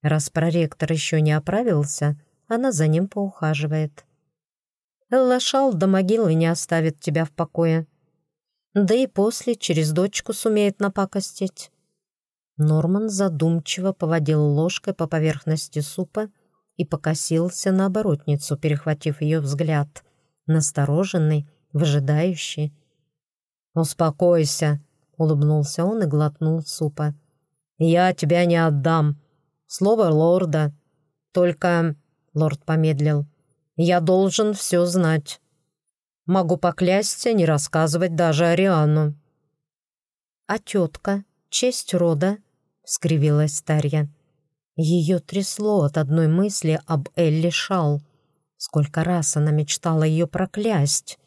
Раз проректор еще не оправился, она за ним поухаживает. Эллашал до могилы не оставит тебя в покое. Да и после через дочку сумеет напакостить. Норман задумчиво поводил ложкой по поверхности супа и покосился на оборотницу, перехватив ее взгляд, настороженный, выжидающий. «Успокойся», — улыбнулся он и глотнул супа. «Я тебя не отдам. Слово лорда. Только...» — лорд помедлил. «Я должен все знать. Могу поклясться, не рассказывать даже Ариану». «А тетка? Честь рода?» — скривилась Тарья. Ее трясло от одной мысли об Элли Шал. Сколько раз она мечтала ее проклясть,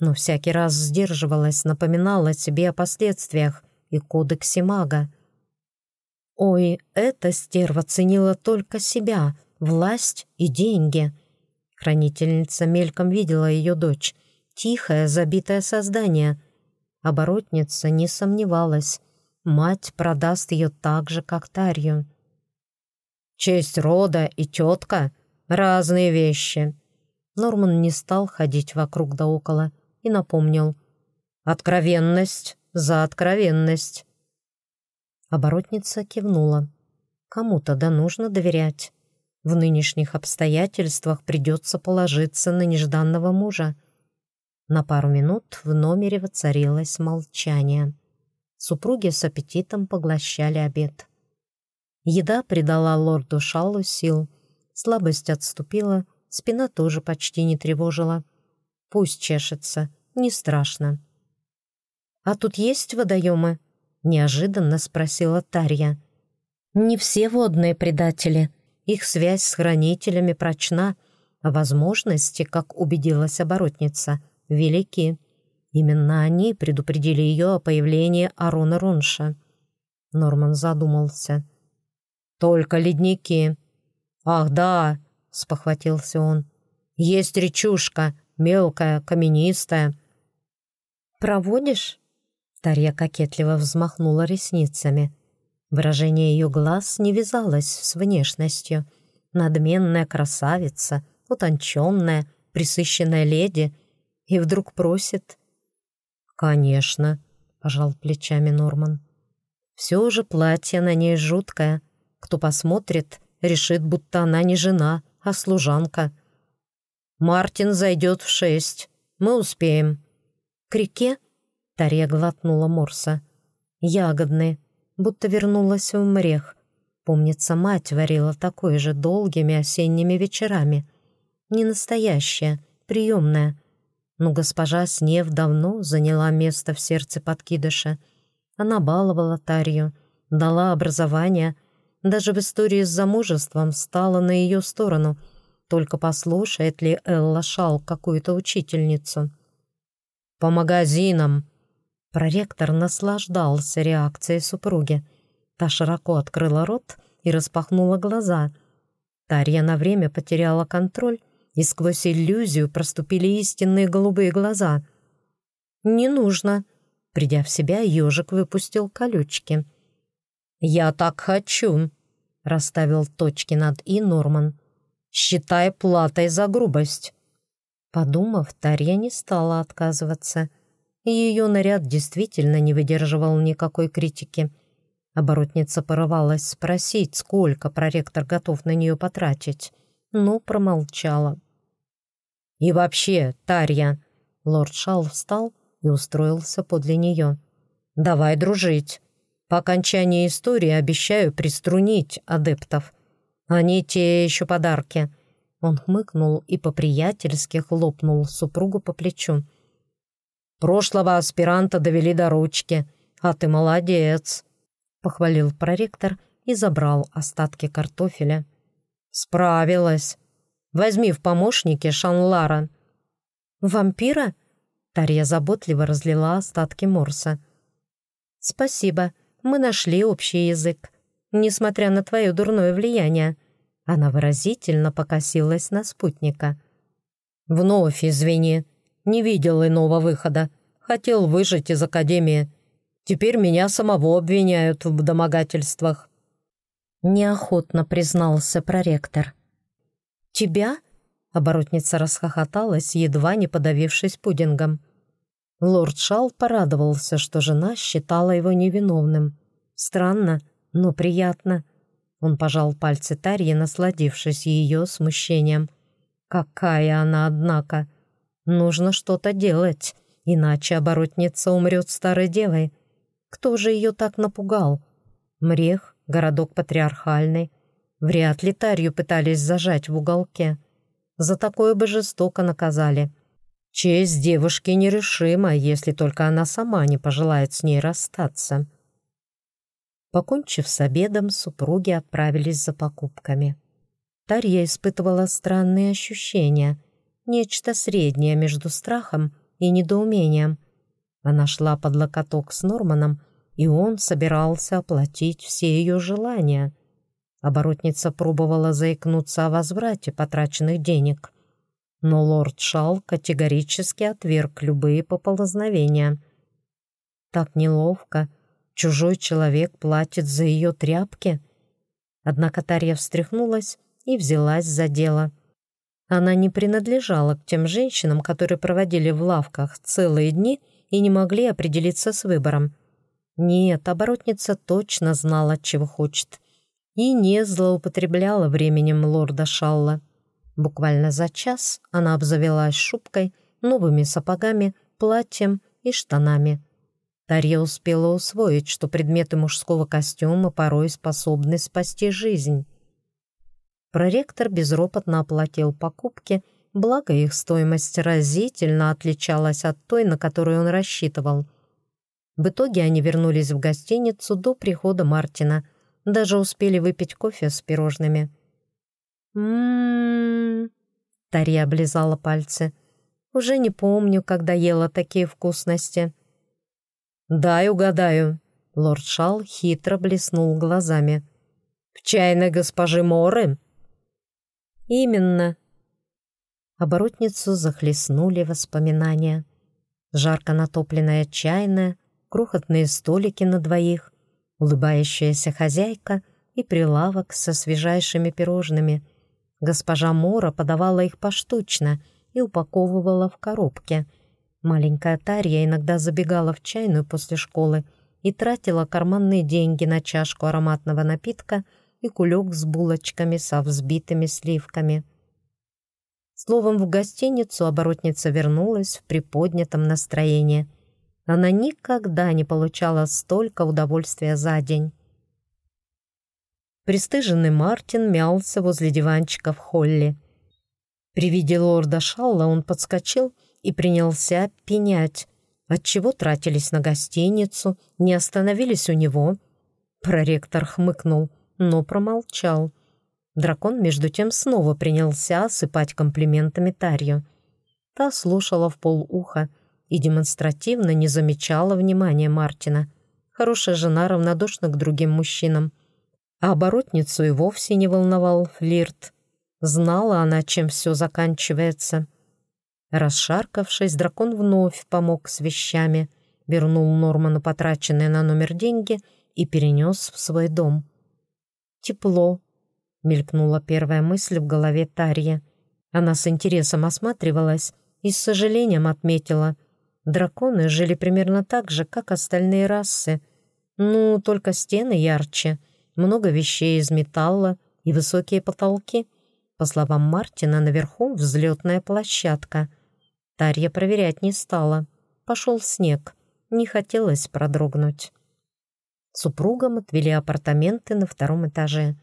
но всякий раз сдерживалась, напоминала себе о последствиях и кодексе мага. Ой, эта стерва ценила только себя, власть и деньги. Хранительница мельком видела ее дочь. Тихое, забитое создание. Оборотница не сомневалась. Мать продаст ее так же, как Тарью. «Честь рода и тетка — разные вещи». Норман не стал ходить вокруг да около и напомнил. «Откровенность за откровенность». Оборотница кивнула. Кому-то да нужно доверять. В нынешних обстоятельствах придется положиться на нежданного мужа. На пару минут в номере воцарилось молчание. Супруги с аппетитом поглощали обед. Еда придала лорду Шалу сил. Слабость отступила, спина тоже почти не тревожила. Пусть чешется, не страшно. «А тут есть водоемы?» неожиданно спросила Тарья. «Не все водные предатели. Их связь с хранителями прочна, а возможности, как убедилась оборотница, велики. Именно они предупредили ее о появлении Арона Ронша». Норман задумался. «Только ледники. Ах, да!» — спохватился он. «Есть речушка, мелкая, каменистая». «Проводишь?» Тарья кокетливо взмахнула ресницами. Выражение ее глаз не вязалось с внешностью. Надменная красавица, утонченная, присыщенная леди. И вдруг просит. «Конечно», — пожал плечами Норман. «Все же платье на ней жуткое. Кто посмотрит, решит, будто она не жена, а служанка». «Мартин зайдет в шесть. Мы успеем». «К реке?» Тарья глотнула морса. Ягодный, будто вернулась в мрех. Помнится, мать варила такое же долгими осенними вечерами. Не настоящая, приемная. Но госпожа Снев давно заняла место в сердце подкидыша. Она баловала Тарью, дала образование, даже в истории с замужеством стала на ее сторону, только послушает ли Элла Шал какую-то учительницу. «По магазинам!» Проректор наслаждался реакцией супруги. Та широко открыла рот и распахнула глаза. Тарья на время потеряла контроль, и сквозь иллюзию проступили истинные голубые глаза. «Не нужно!» Придя в себя, ежик выпустил колючки. «Я так хочу!» — расставил точки над «и» Норман. «Считай платой за грубость!» Подумав, Тарья не стала отказываться — ее наряд действительно не выдерживал никакой критики. Оборотница порывалась спросить, сколько проректор готов на нее потратить, но промолчала. «И вообще, Тарья!» Лорд Шал встал и устроился подле нее. «Давай дружить. По окончании истории обещаю приструнить адептов. Они те еще подарки». Он хмыкнул и по-приятельски хлопнул супругу по плечу. «Прошлого аспиранта довели до ручки, а ты молодец», — похвалил проректор и забрал остатки картофеля. «Справилась. Возьми в помощники Шанлара». «Вампира?» Тарья заботливо разлила остатки морса. «Спасибо, мы нашли общий язык, несмотря на твое дурное влияние». Она выразительно покосилась на спутника. «Вновь извини, не видел иного выхода. Хотел выжить из Академии. Теперь меня самого обвиняют в домогательствах». Неохотно признался проректор. «Тебя?» — оборотница расхохоталась, едва не подавившись пудингом. Лорд Шал порадовался, что жена считала его невиновным. Странно, но приятно. Он пожал пальцы Тарьи, насладившись ее смущением. «Какая она, однако! Нужно что-то делать, иначе оборотница умрет старой девой. Кто же ее так напугал? Мрех, городок патриархальный. Вряд ли Тарью пытались зажать в уголке. За такое бы жестоко наказали. Честь девушки нерешима, если только она сама не пожелает с ней расстаться». Покончив с обедом, супруги отправились за покупками. Тарья испытывала странные ощущения, нечто среднее между страхом и недоумением. Она шла под локоток с Норманом, и он собирался оплатить все ее желания. Оборотница пробовала заикнуться о возврате потраченных денег, но лорд Шал категорически отверг любые поползновения. Так неловко — Чужой человек платит за ее тряпки? Однако Тарья встряхнулась и взялась за дело. Она не принадлежала к тем женщинам, которые проводили в лавках целые дни и не могли определиться с выбором. Нет, оборотница точно знала, чего хочет. И не злоупотребляла временем лорда Шалла. Буквально за час она обзавелась шубкой, новыми сапогами, платьем и штанами. Тарья успела усвоить, что предметы мужского костюма порой способны спасти жизнь. Проректор безропотно оплатил покупки, благо их стоимость разительно отличалась от той, на которую он рассчитывал. В итоге они вернулись в гостиницу до прихода Мартина, даже успели выпить кофе с пирожными. «М-м-м...» Тарья облизала пальцы. «Уже не помню, когда ела такие вкусности». «Дай угадаю». Лорд Шал хитро блеснул глазами. «В чайной госпожи Моры?» «Именно». Оборотницу захлестнули воспоминания. Жарко натопленная чайная, крохотные столики на двоих, улыбающаяся хозяйка и прилавок со свежайшими пирожными. Госпожа Мора подавала их поштучно и упаковывала в коробки — Маленькая Тарья иногда забегала в чайную после школы и тратила карманные деньги на чашку ароматного напитка и кулек с булочками со взбитыми сливками. Словом, в гостиницу оборотница вернулась в приподнятом настроении. Она никогда не получала столько удовольствия за день. Престыженный Мартин мялся возле диванчика в холле. При виде лорда Шалла он подскочил и принялся пенять, отчего тратились на гостиницу, не остановились у него. Проректор хмыкнул, но промолчал. Дракон, между тем, снова принялся осыпать комплиментами Тарью. Та слушала в полуха и демонстративно не замечала внимания Мартина. Хорошая жена равнодушна к другим мужчинам. А оборотницу и вовсе не волновал флирт. Знала она, чем все заканчивается. Расшаркавшись, дракон вновь помог с вещами, вернул Норману потраченные на номер деньги и перенес в свой дом. «Тепло», — мелькнула первая мысль в голове Тарья. Она с интересом осматривалась и с сожалением отметила. Драконы жили примерно так же, как остальные расы. Ну, только стены ярче, много вещей из металла и высокие потолки. По словам Мартина, наверху взлетная площадка — Тарья проверять не стала. Пошел снег. Не хотелось продрогнуть. Супругам отвели апартаменты на втором этаже.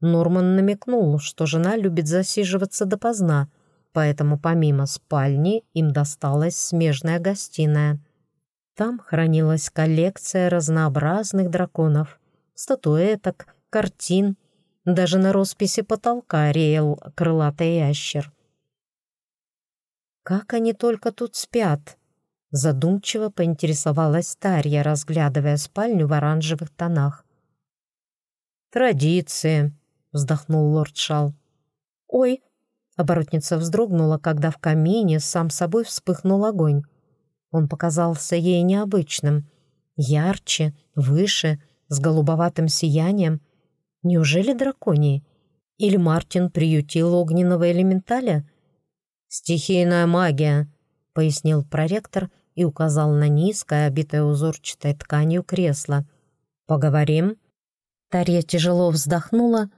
Норман намекнул, что жена любит засиживаться допоздна, поэтому помимо спальни им досталась смежная гостиная. Там хранилась коллекция разнообразных драконов, статуэток, картин, даже на росписи потолка реял крылатый ящер. «Как они только тут спят!» Задумчиво поинтересовалась Тарья, разглядывая спальню в оранжевых тонах. «Традиции», — вздохнул лорд Шал. «Ой!» — оборотница вздрогнула, когда в камине сам собой вспыхнул огонь. Он показался ей необычным, ярче, выше, с голубоватым сиянием. Неужели драконий? Или Мартин приютил огненного элементаля? «Стихийная магия», — пояснил проректор и указал на низкое, обитое узорчатой тканью кресло. «Поговорим?» Тарья тяжело вздохнула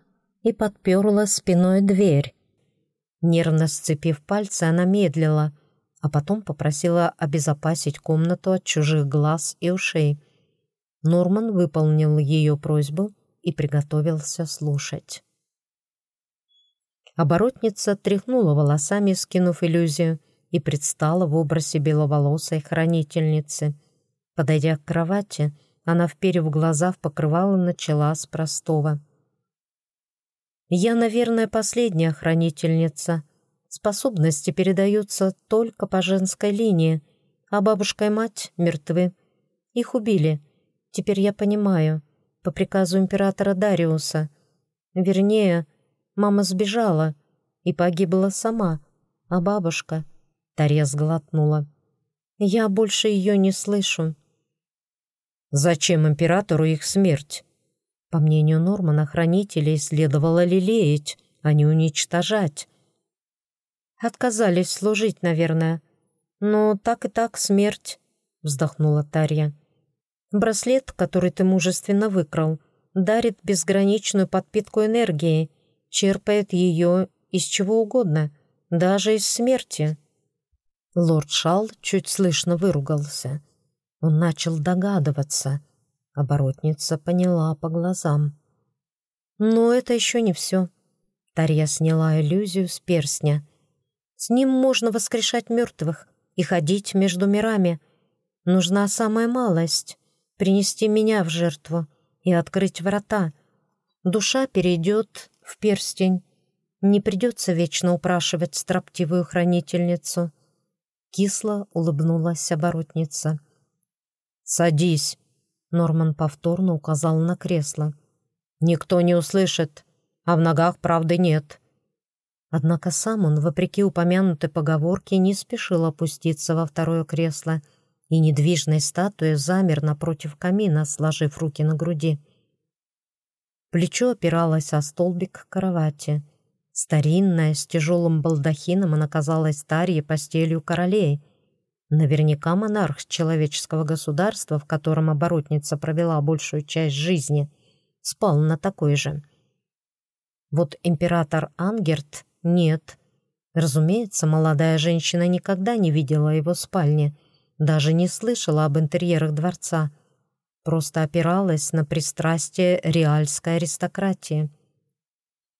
и подперла спиной дверь. Нервно сцепив пальцы, она медлила, а потом попросила обезопасить комнату от чужих глаз и ушей. Норман выполнил ее просьбу и приготовился слушать. Оборотница тряхнула волосами, скинув иллюзию, и предстала в образе беловолосой хранительницы. Подойдя к кровати, она, вперев глаза в покрывало, начала с простого. «Я, наверное, последняя хранительница. Способности передаются только по женской линии, а бабушка и мать мертвы. Их убили. Теперь я понимаю. По приказу императора Дариуса. Вернее, мама сбежала и погибла сама, а бабушка...» Тарья сглотнула. «Я больше ее не слышу». «Зачем императору их смерть?» По мнению Нормана, хранителей следовало лелеять, а не уничтожать. «Отказались служить, наверное. Но так и так смерть», — вздохнула Тарья. «Браслет, который ты мужественно выкрал, дарит безграничную подпитку энергии, черпает ее из чего угодно, даже из смерти». Лорд Шал чуть слышно выругался. Он начал догадываться — Оборотница поняла по глазам. Но это еще не все. Тарья сняла иллюзию с перстня. С ним можно воскрешать мертвых и ходить между мирами. Нужна самая малость — принести меня в жертву и открыть врата. Душа перейдет в перстень. Не придется вечно упрашивать строптивую хранительницу. Кисло улыбнулась оборотница. «Садись», Норман повторно указал на кресло. «Никто не услышит, а в ногах правды нет». Однако сам он, вопреки упомянутой поговорке, не спешил опуститься во второе кресло и недвижной статуей замер напротив камина, сложив руки на груди. Плечо опиралось о столбик кровати. Старинная, с тяжелым балдахином, она казалась Тарье постелью королей — Наверняка монарх человеческого государства, в котором оборотница провела большую часть жизни, спал на такой же. Вот император Ангерт — нет. Разумеется, молодая женщина никогда не видела его спальни, даже не слышала об интерьерах дворца, просто опиралась на пристрастие реальской аристократии.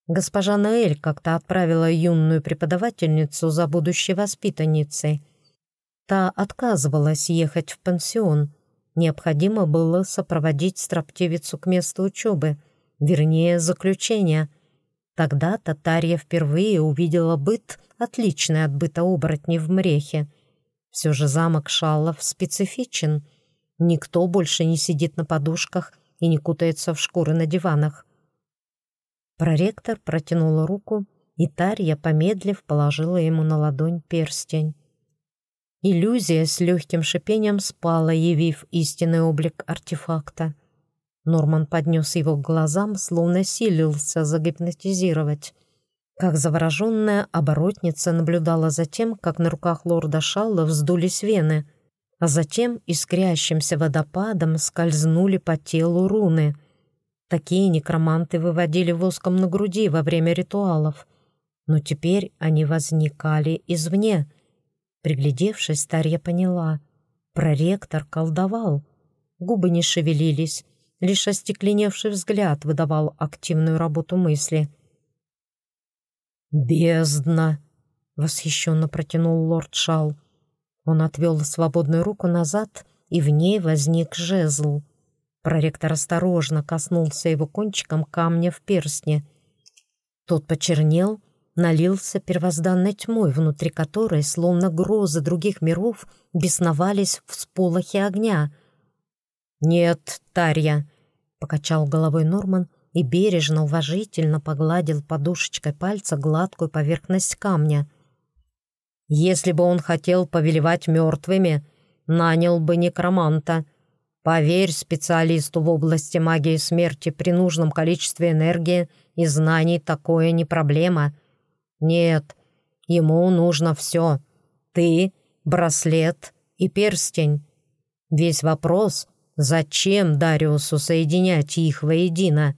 Госпожа Наэль как-то отправила юную преподавательницу за будущей воспитанницей — Та отказывалась ехать в пансион. Необходимо было сопроводить строптивицу к месту учебы, вернее, заключения. Тогда Татарья впервые увидела быт, отличный от быта оборотней в Мрехе. Все же замок Шаллов специфичен. Никто больше не сидит на подушках и не кутается в шкуры на диванах. Проректор протянула руку, и Тарья, помедлив, положила ему на ладонь перстень. Иллюзия с легким шипением спала, явив истинный облик артефакта. Норман поднес его к глазам, словно силился загипнотизировать. Как завороженная оборотница наблюдала за тем, как на руках лорда Шалла вздулись вены, а затем искрящимся водопадом скользнули по телу руны. Такие некроманты выводили воском на груди во время ритуалов, но теперь они возникали извне — Приглядевшись, Тарья поняла. Проректор колдовал. Губы не шевелились, Лишь остекленевший взгляд выдавал активную работу мысли. «Бездна!» — восхищенно протянул лорд Шал. Он отвел свободную руку назад, и в ней возник жезл. Проректор осторожно коснулся его кончиком камня в перстне. Тот почернел, налился первозданной тьмой, внутри которой, словно грозы других миров, бесновались в сполохе огня. «Нет, Тарья!» — покачал головой Норман и бережно, уважительно погладил подушечкой пальца гладкую поверхность камня — если бы он хотел повелевать мертвыми, нанял бы некроманта. Поверь специалисту в области магии смерти при нужном количестве энергии и знаний такое не проблема. Нет, ему нужно все. Ты, браслет и перстень. Весь вопрос, зачем Дариусу соединять их воедино?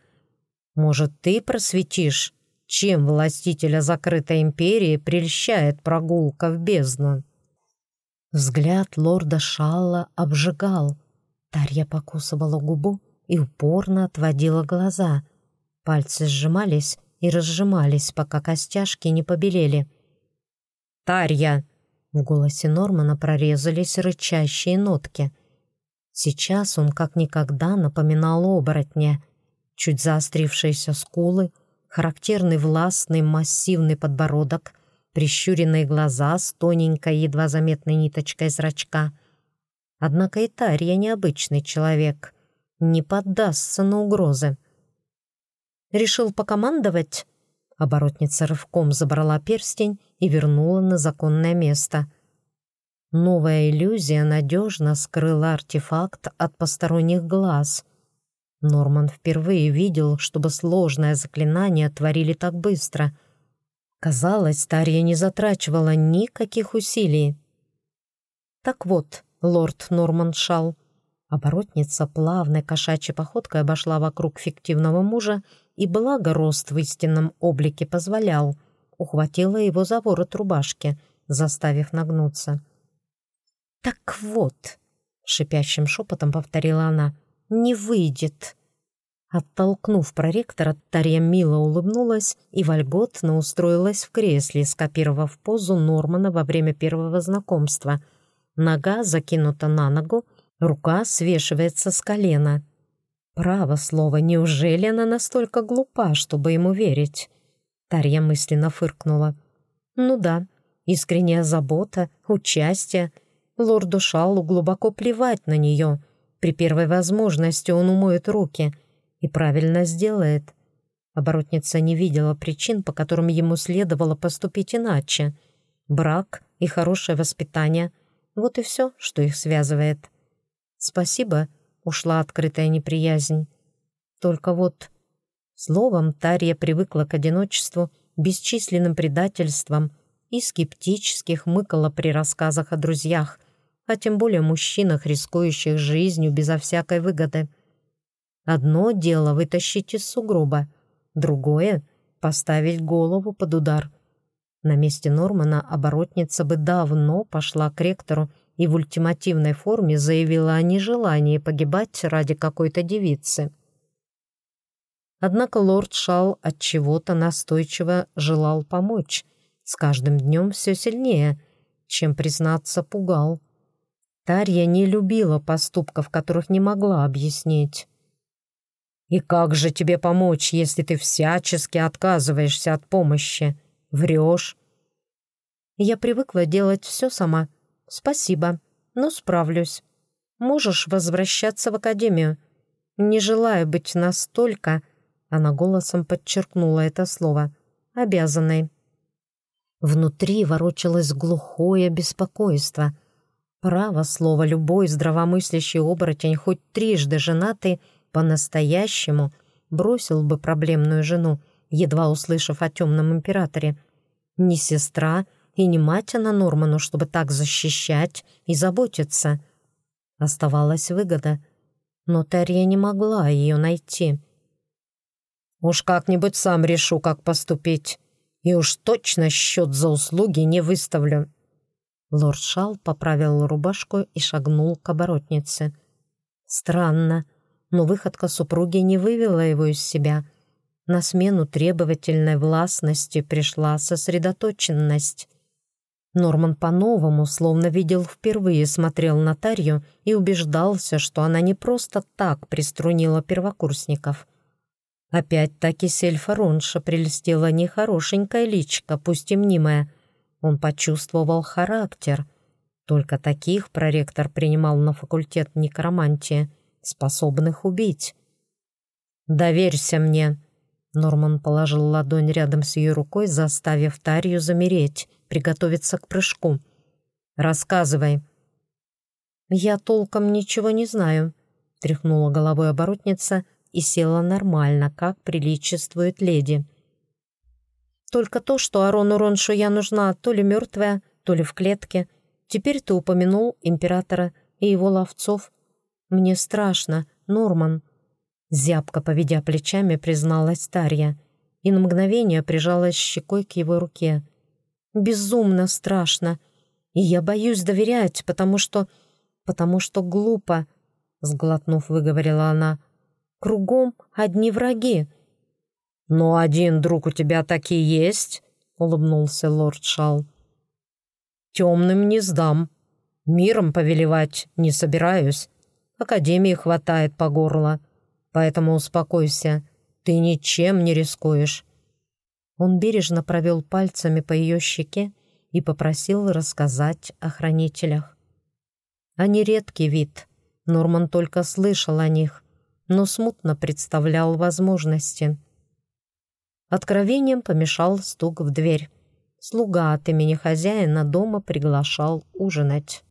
Может, ты просветишь? Чем властителя закрытой империи прельщает прогулка в бездну. Взгляд лорда Шалла обжигал. Тарья покусывала губу и упорно отводила глаза. Пальцы сжимались и разжимались, пока костяшки не побелели. «Тарья!» — в голосе Нормана прорезались рычащие нотки. Сейчас он как никогда напоминал оборотня. Чуть заострившиеся скулы — характерный властный массивный подбородок, прищуренные глаза с тоненькой, едва заметной ниточкой зрачка. Однако и Тарья необычный человек, не поддастся на угрозы. «Решил покомандовать?» Оборотница рывком забрала перстень и вернула на законное место. Новая иллюзия надежно скрыла артефакт от посторонних глаз — Норман впервые видел, чтобы сложное заклинание творили так быстро. Казалось, Тарья не затрачивала никаких усилий. «Так вот, лорд Норман Шал», Оборотница плавной кошачьей походкой обошла вокруг фиктивного мужа, и благо рост в истинном облике позволял, ухватила его за ворот рубашки, заставив нагнуться. «Так вот», — шипящим шепотом повторила она, не выйдет». Оттолкнув проректора, Тарья мило улыбнулась и вольготно устроилась в кресле, скопировав позу Нормана во время первого знакомства. Нога закинута на ногу, рука свешивается с колена. Право слово, неужели она настолько глупа, чтобы ему верить? Тарья мысленно фыркнула. Ну да, искренняя забота, участие. Лорду Шаллу глубоко плевать на нее — при первой возможности он умоет руки и правильно сделает. Оборотница не видела причин, по которым ему следовало поступить иначе. Брак и хорошее воспитание — вот и все, что их связывает. «Спасибо», — ушла открытая неприязнь. Только вот... Словом, Тарья привыкла к одиночеству, бесчисленным предательствам и скептически хмыкала при рассказах о друзьях — а тем более мужчинах, рискующих жизнью безо всякой выгоды. Одно дело вытащить из сугроба, другое — поставить голову под удар. На месте Нормана оборотница бы давно пошла к ректору и в ультимативной форме заявила о нежелании погибать ради какой-то девицы. Однако лорд Шал от чего-то настойчиво желал помочь, с каждым днем все сильнее, чем, признаться, пугал. Тарья не любила поступков, которых не могла объяснить. «И как же тебе помочь, если ты всячески отказываешься от помощи? Врешь?» «Я привыкла делать все сама. Спасибо, но справлюсь. Можешь возвращаться в академию. Не желаю быть настолько...» Она голосом подчеркнула это слово. «Обязанной». Внутри ворочалось глухое беспокойство — Право слово, любой здравомыслящий оборотень, хоть трижды женатый, по-настоящему бросил бы проблемную жену, едва услышав о темном императоре. Не сестра и не мать она Норману, чтобы так защищать и заботиться. Оставалась выгода, но Терья не могла ее найти. «Уж как-нибудь сам решу, как поступить, и уж точно счет за услуги не выставлю», Лорд Шал поправил рубашку и шагнул к оборотнице. Странно, Но выходка супруги не вывела его из себя. На смену требовательной властности пришла сосредоточенность. Норман по-новому, словно видел впервые, смотрел на Тарью и убеждался, что она не просто так приструнила первокурсников. Опять-таки сельфа Ронша прельстила нехорошенькая личка, пусть и мнимая. Он почувствовал характер. Только таких проректор принимал на факультет некромантии, способных убить. «Доверься мне», Норман положил ладонь рядом с ее рукой, заставив Тарью замереть, приготовиться к прыжку. «Рассказывай». «Я толком ничего не знаю», — тряхнула головой оборотница и села нормально, как приличествует леди. «Только то, что Арону Роншу я нужна то ли мертвая, то ли в клетке. Теперь ты упомянул императора и его ловцов. Мне страшно, Норман». Зябко поведя плечами, призналась Тарья и на мгновение прижалась щекой к его руке. «Безумно страшно, и я боюсь доверять, потому что... потому что глупо», — сглотнув, выговорила она. «Кругом одни враги». «Но один друг у тебя таки есть», — улыбнулся лорд Шал. «Темным не сдам. Миром повелевать не собираюсь. Академии хватает по горло». Поэтому успокойся, ты ничем не рискуешь». Он бережно провел пальцами по ее щеке и попросил рассказать о хранителях. Они редкий вид, Норман только слышал о них, но смутно представлял возможности. Откровением помешал стук в дверь. Слуга от имени хозяина дома приглашал ужинать.